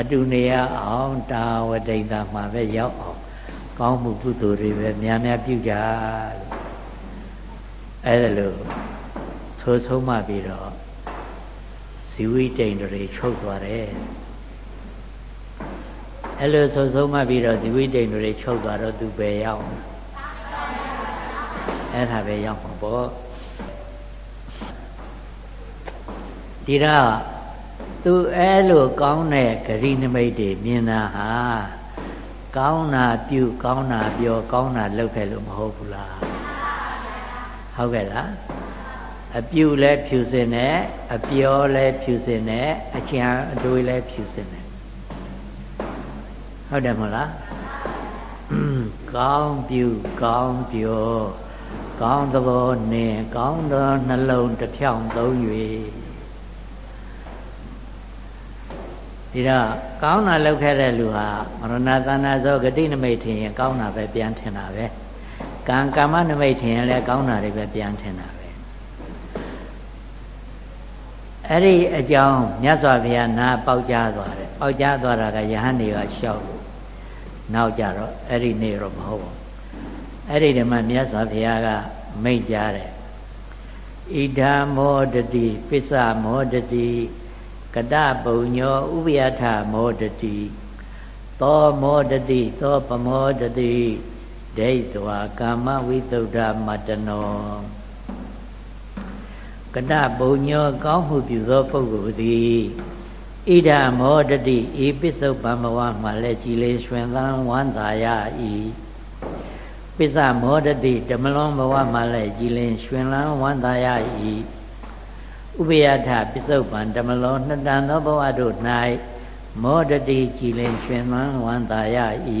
အတူနေရအောင်တာဝတိန်သာမှာပဲရောက်အောင်ကောင်းမှုကုသိုလ်တွေပဲများများပြုကြလို့အဲ့ဒါလို့ဆိုဆုံးမှပြီးတော့ဇီဝိတိန်တွေချုပ်သွားတယ်အဲ့လိုဆိုဆုံးမှပြီးတော့ဇီဝိတိန်တွေချုပ်သွားတော့သူပဲရောက်အဲ့ဒါပဲရောက်မှာပေါ့ ဒီတော့သူအဲလိုကောင်းတဲ့ဂရိနမိတ်တွေမြင်တာဟာကောင်းတာပြုကောင်းတာပြောကောင်းတာလုပ်ခဲ့လို့မဟုတ်ဘူးလားဟုတ်ကဲ့လားအပြုလဲဖြူစင်တယ်အပြောလဲဖြူစင်တယ်အကြံအတွေးလဲဖြူစင်တယ်ဟုတ်တယ်မဟုတ်လားကောင်းပြုကောင်းပြောကောင်းသဘောနဲ့ကောင်းသောနှလုံးတစ်ဖြောင်းသုံး၍ ဒီတော့ကောင်းတာလုပ်ခဲ့တဲ့လူဟာမရဏသနာဇောဂတိနမိတ်ထင်ရင်ကောင်းတာပဲပြန်ထင်တာပဲကံကာမနမိတ်ထင်ရင်လည်းကောင်းတာတွေပဲပြန်ထင်တာပဲအဲ့ဒီအကြောင်းမြတ်စွာဘုရားနာပေါက်ကြားသွားတယ်ပေါက်ကြားသွားတာကယဟန်တွေကရှောက်လို့နောက်ကြတော့အဲ့ဒီနေ့တော့မဟုတ်ဘူးအဲ့ဒီဓမ္မမြတ်စွာဘုရားကမိတ်ကြားတယ်ဣဒာမောတတိပစ္စမောတတိ ကတပုံညောဥပယထမောတတိသောမောတတိသောပမောတတိဒိဋ္ဌဝါကာမဝိသုဒ္ဓမတနောကတပုံညောကောင်းမှုပြုသောပုဂ္ဂိုလ်သည်ဣဒမောတတိဤပစ္စုပန်ဘဝမှာလည်းကြည်လေးရွှင်သန်းဝမ်းသာရ၏ပစ္စမောတတိဓမ္မလွန်ဘဝမှာလည်းကြည်လင်ရွှင်လန်းဝမ်းသာရ၏ ဥပယထပစ္စုပန်ဓမ္မလောနှစ်တန်သောဘဝတို့၌မောတတိကြည်လင်ရွှင်မှန်ဝန္တာယ၏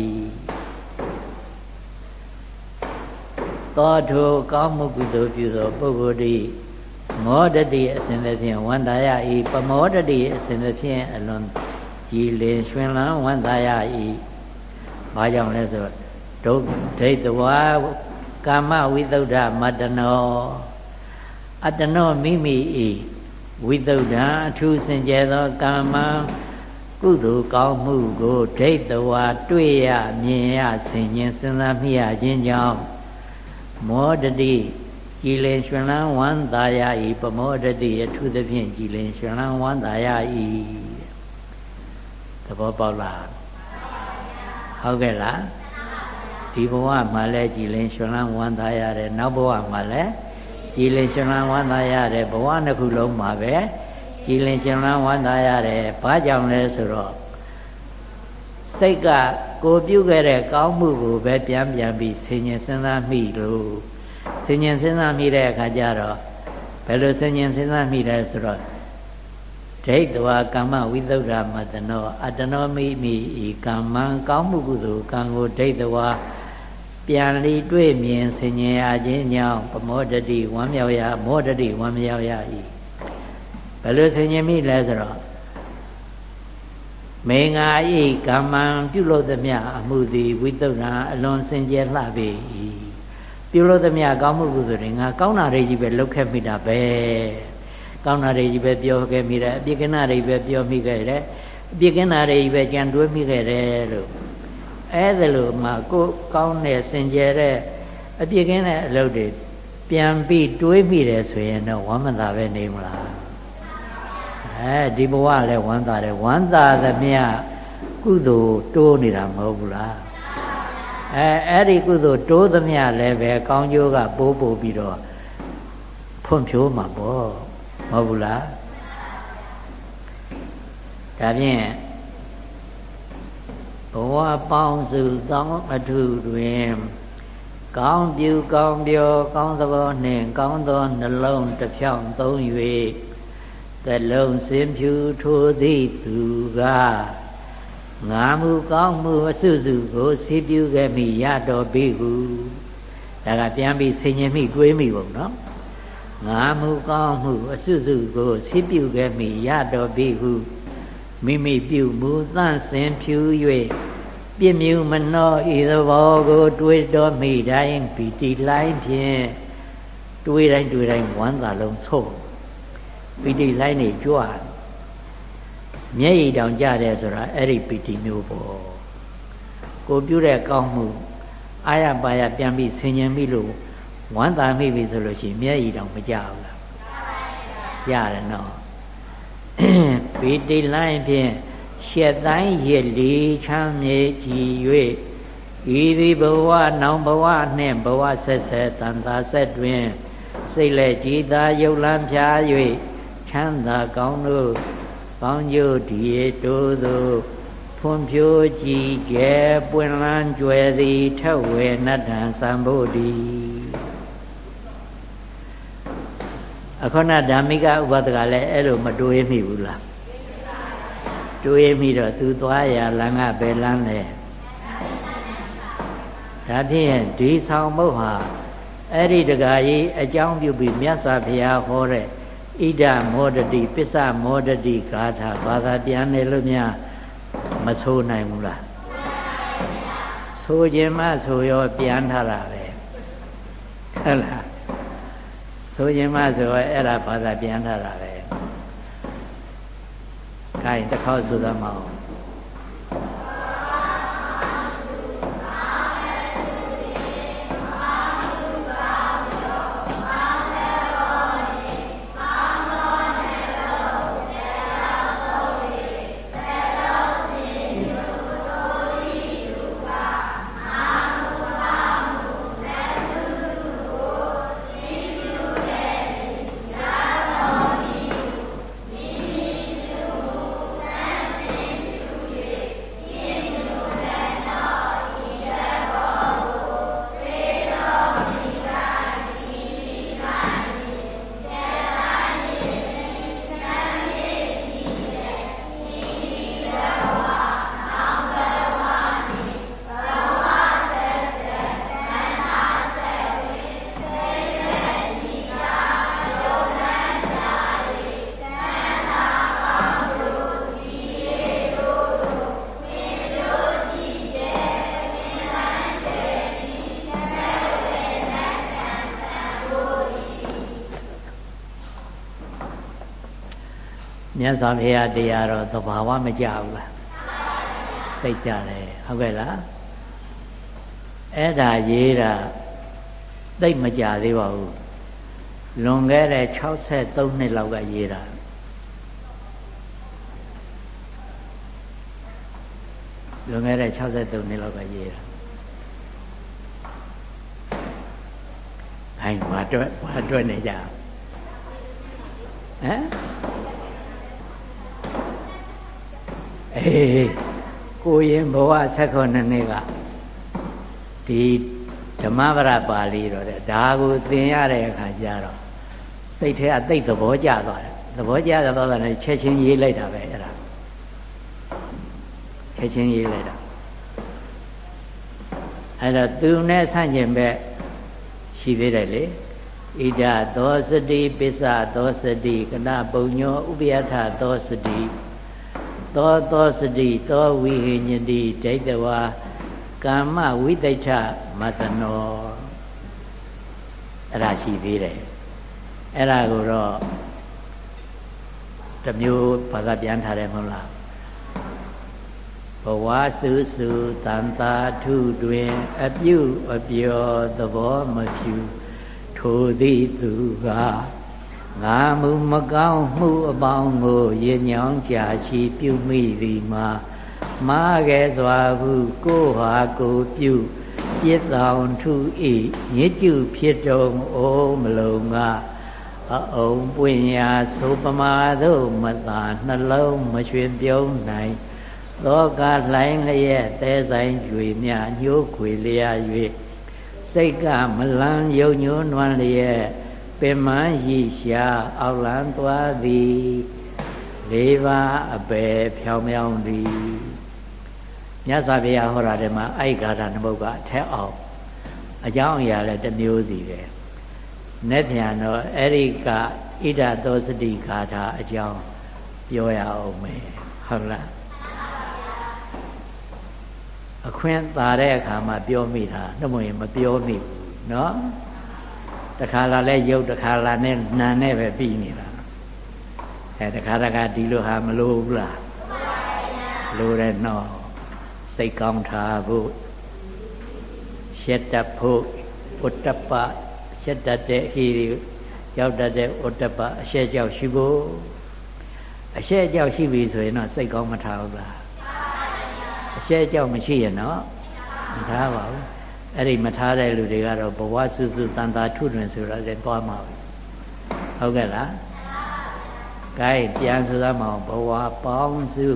သောထိုကောင်းမှုကုသိုလ်ပြုသောပုဂ္ဂိုလ်သည်မောတတိအစဉ်သဖြင့်ဝန္တာယ၏ပမောတတိအစဉ်သဖြင့်အလွန်ကြည်လင်ရွှင်လန်းဝန္တာယ၏ဘာကြောင့်လဲဆိုဒုဒိဋ္ဌဝါကာမဝိသုဒ္ဓမတ္တနော အတနောမိမိဤဝိသုဒ္ဓအထူးစင်ကြယ်သောကာမကုသိုလ်ကောင်းမှုကိုဒိဋ္ဌဝါတွေ့ရမြင်ရဆင်ញင်စဉ်းစားမိရခြင်းကြောင့်မောတတိကြည်လင်ရွှင်လန်းဝမ်းသာရ၏ပမောတတိအထူးသဖြင့်ကြည်လင်ရွှင်လန်းဝမ်းသာရ၏သဘောပေါက်လားဟုတ်ကဲ့လားဒီဘဝမှာလည်းကြည်လင်ရွှင်လန်းဝမ်းသာရတယ်နောက်ဘဝမှာလည်း ကြည်လင်ရှင်လန်းဝမ်းသာရတယ်ဘဝနှစ်ခုလုံးမှာပဲကြည်လင်ရှင်လန်းဝမ်းသာရတယ်ဘာကြောင့်လဲဆိုတော့စိတ်ကကိုပြုတ်ခဲ့တဲ့ကောင်းမှုကိုပဲပြန်ပြန်ပြီးဆင်ញင်စဉ်းစားမိလို့ဆင်ញင်စဉ်းစားမိတဲ့အခါကျတော့ဘယ်လိုဆင်ញင်စဉ်းစားမိလဲဆိုတော့ဒိဋ္ဌဝါကမ္မဝိသုဒ္ဓမတနောအတနောမိမိဤကမ္မံကောင်းမှုကုသိုလ်ကံကိုဒိဋ္ဌဝါ ပြန်လီတွေ့မြင်ဆင်ញင်ရခြင်းကြောင့်ပမောတတိဝမ်းမြောက်ရမောတတိဝမ်းမြောက်ရ၏ဘယ်လိုဆင်ញင်မိလဲဆိုတော့မေငါဤကမ္မံပြုလို့သမျှအမှုသည်ဝိတုဒ္ဓအလွန်စင်ကြယ်လှပေ၏ပြုလို့သမျှကောင်းမှုကုသိုလ်တွေငါကောင်းတာတွေကြီးပဲလုပ်ခဲ့မိတာပဲကောင်းတာတွေကြီးပဲပြောခဲ့မိတယ်အပြစ်ကင်းတာတွေပဲပြောမိခဲ့တယ်အပြစ်ကင်းတာတွေကြီးပဲကြံတွေးမိခဲ့တယ်လို့ အဲဒါလို့မှကိုကောင်းတဲ့စင်ကြယ်တဲ့အပြစ်ကင်းတဲ့အလုပ်တွေပြန်ပြီးတွေးမိတယ်ဆိုရင်တော့ဝမ်းမသာပဲနေမလားအဲဒီဘဝလည်းဝမ်းသာတယ်ဝမ်းသာသမျှကုသိုလ်တိုးနေတာမဟုတ်ဘူးလားအဲအဲ့ဒီကုသိုလ်တိုးသမျှလည်းပဲကောင်းကျိုးကပိုးပို့ပြီးတော့ဖွံ့ဖြိုးမှာပေါ့မဟုတ်ဘူးလားဒါဖြင့် ဘဝပေါင်းစုသောင်းအထုတွင်ကောင်းပြုကောင်းပြောကောင်းသဘောနှင့်ကောင်းသောနှလုံးတစ်ဖြောင်းသုံး၍သလုံးစင်ဖြူထိုးသည့်သူကငါမူကောင်းမှုအစုစုကိုစီးပြုခဲ့မိရတော်ပြီဟုဒါကပြန်ပြီးဆင်ញင်မိတွေးမိပုံနော်ငါမူကောင်းမှုအစုစုကိုစီးပြုခဲ့မိရတော်ပြီဟု မိမိပြုမူသန့်စင်ဖြူ၍ပြည့်မြူမနှောဤသဘောကို တွေးတော်မိတိုင်းပီတိလိုင်းဖြင့်တွေးတိုင်းတွေးတိုင်းဝမ်းသာလုံးဆုံးပီတိလိုင်းနေကြွမျက်ရည်တောင်ကြတယ်ဆိုတာအဲ့ဒီပီတိမျိုးပေါ့ကိုပြုတဲ့ကောင်းမှုအာရပါရပြန်ပြီးဆင်ញင်ပြီလို့ဝမ်းသာမိပြီဆိုလို့ရှိရင်မျက်ရည်တောင်မကြဘူးလားရတယ်နော် ပီတိလိုင်းဖြင့်ရှက်တိုင်းရလီချမ်းမြေကြည်၍ဤသည်ဘဝနောင်ဘဝနှင့်ဘဝဆက်ဆက်တန်သာဆက်တွင်စိတ်လက်ကြည်သာယုတ်လန်းဖြား၍ချမ်းသာကောင်းတို့ကောင်းကျိုးဒီတိုးသို့ဖွံ့ဖြိုးကြည်ကျယ်ပွင့်လန်းကြွယ်သည်ထက်ဝေနတ္တံသံဘုဒ္ဓီ အခုနဓမ္မိကဥပဒကလည်းအဲ့လိုမတွေးမိဘူးလားတွေးမိတော့သူသွားရလမ်းကဘယ်လမ်းလဲဒါဖြင့်ဒီဆောင်မုတ်ဟာအဲ့ဒီတကာကြီးအကြောင်းပြုပြီးမြတ်စွာဘုရားဟောတဲ့ဣဒမောဒတိပစ္စမောဒတိဂါထာဘာသာပြန်နေလို့များမဆိုးနိုင်ဘူးလားဆိုခြင်းမဆိုရောပြန်ထားတာပဲဟုတ်လား ဆိုခြင်းမဆိုရောအဲ့ဒါဘာသာပြန်ထားတာပဲခိုင်းတစ်ခေါက်ဆိုသမောင်း မြတ်စွာဘုရားတရားတော့သဘာဝမကြဘူးလားသိကြတယ်ဟုတ်ကဲ့လားအဲ့ဒါရေးတာသိမကြသေးပါဘူးလွန်ခဲ့တဲ့63နှစ်လောက်ကရေးတာလွန်ခဲ့တဲ့63နှစ်လောက်ကရေးတာဟိုင်းဘာအတွက်ဘာအတွက်နေကြဟမ် အေးကိုရင်ဘဝ16နှစ်ကဒီဓမ္မပရပါဠိတော့တဲ့ဒါကိုသင်ရတဲ့အခါကျတော့စိတ်ထဲအသိသဘောကျသွားတယ်သဘောကျသွားတာနဲ့ချက်ချင်းရေးလိုက်တာပဲအဲ့ဒါချက်ချင်းရေးလိုက်တာအဲ့တော့သူနဲ့ဆန့်ကျင်ဘက်ရှိသေးတယ်လေဣဒသောစတိပစ္စသောစတိကနပုံညောဥပယထသောစတိ သောသောစတိသောဝိဟိညတိဒိဋ္ဌဝါကာမဝိတိဋ္ဌမတနောအဲ့ဒါရှိသေးတယ်အဲ့ဒါကိုတော့တမျိုးဘာသာပြန်ထားတယ်မဟုတ်လားဘဝစုစုတန်တာထုတွင် အပြုအပျော်သဘောမဖြူထိုသည်သူက ငါမှုမကောင်းမှုအပေါင်းကိုရညောင်းကြာရှိပြုမိသည်မှာမာခဲ့စွာဟုကိုဟာကိုပြုပြစ်တော်ထုဤညစ်ကျုဖြစ်တော်အိုးမလုံးကအအုံပွင့်ရာဆိုပမာတို့မသာနှလုံးမရွှင်ပြုံးနိုင်သောကလှိုင်းလျက်သဲဆိုင်ကြွေမြညှိုးခွေလျာ၍စိတ်ကမလန်းယုံညိုးနွမ်းလျက် ပင်မရှိရှာအောက်လန်းသွားသည်လေးပါးအပယ်ဖြောင်းဖြောင်းသည်မြတ်စွာဘုရားဟောတာထဲမှာအိုက်ဂါထာနမုတ်ကအထက်အောင်အကြောင်းအရာလည်းတစ်မျိုးစီပဲ။နဲ့ပြန်တော့အဲ့ဒီကဣဒသောစတိဂါထာအကြောင်းပြောရအောင်မယ်ဟုတ်လားအခွင့်သာတဲ့အခါမှာပြောမိတာနှမရင်မပြောမိဘူးเนาะ တခါလာလဲရုပ်တခါလာနဲ့နာနဲ့ပဲပြီးနေတာအဲတခါတခါဒီလိုဟာမလိုဘူးလားလိုတယ်နော်စိတ်ကောင်းထားဖို့ရှက်တတ်ဖို့ဥတ္တပရှက်တတ်တဲ့ဟိရိရောက်တတ်တဲ့ဥတ္တပအရှက်ကြောက်ရှိဖို့အရှက်ကြောက်ရှိပြီဆိုရင်တော့စိတ်ကောင်းမထားဘူးလားအရှက်ကြောက်မရှိရင်တော့မထားပါဘူး အဲ့ဒီမထားတဲ့လူတွေကတော့ဘဝစုစုတန်တာထုတွင်ဆိုတော့လည်းသွားမှာဟုတ်ကဲ့လား gain ပြန်ဆိုသမောင်ဘဝပေါင်းစု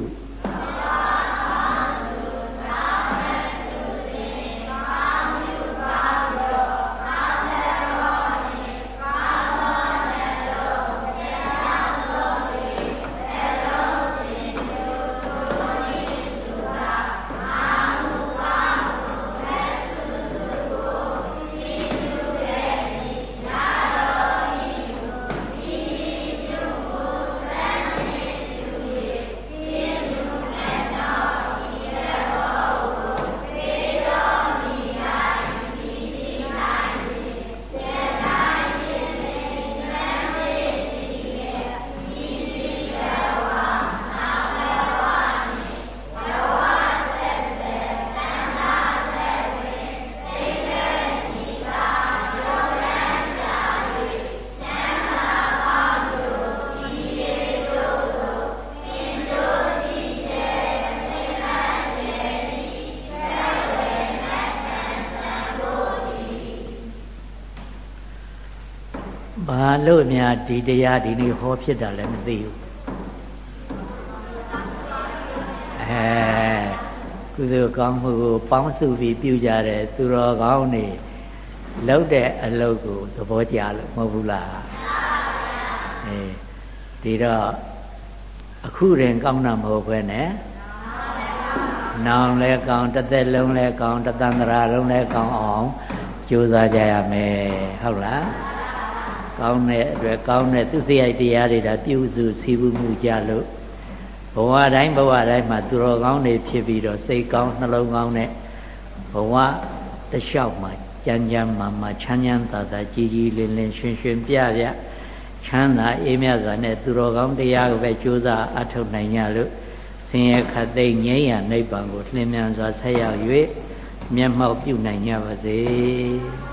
များဒီတရားဒီနေ့ဟောဖြစ်တာလည်းမသိဘူးအဲကုသိုလ်ကောင်းမှုကိုပေါင်းစုပြီးပြုကြတယ်သူတော်ကောင်းနေလောက်တဲ့အလုပ်ကိုသဘောကျလို့မဟုတ်ဘူးလားအဲဒီတော့အခုရင်ကောင်းတာမဟုတ်ဘဲနဲ့နောင်လဲကောင်းတစ်သက်လုံးလဲကောင်းတသန္တရာလုံးလဲကောင်းအောင်ကြိုးစားကြရမယ်ဟုတ်လား ကောင်းတဲ့အတွက်ကောင်းတဲ့သူစရိုက်တရားတွေဒါပြုစုစီးပူးမှုကြလို့ဘဝတိုင်းဘဝတိုင်းမှာသူတော်ကောင်းတွေဖြစ်ပြီးတော့စိတ်ကောင်းနှလုံးကောင်းတဲ့ဘဝတလျှောက်မှာကြမ်းကြမ်းမာမာချမ်းချမ်းသာသာကြည်ကြည်လင်လင်ရှင်ရှင်ပြပြချမ်းသာအေးမြစွာနဲ့သူတော်ကောင်းတရားကိုပဲကြိုးစားအထောက်နိုင်ကြလို့ဆင်းရဲခတ်သိမ်းငြိမ်းရာနိဗ္ဗာန်ကိုလင်းမြန်စွာဆက်ရောက်၍မျက်မှောက်ပြုနိုင်ကြပါစေ။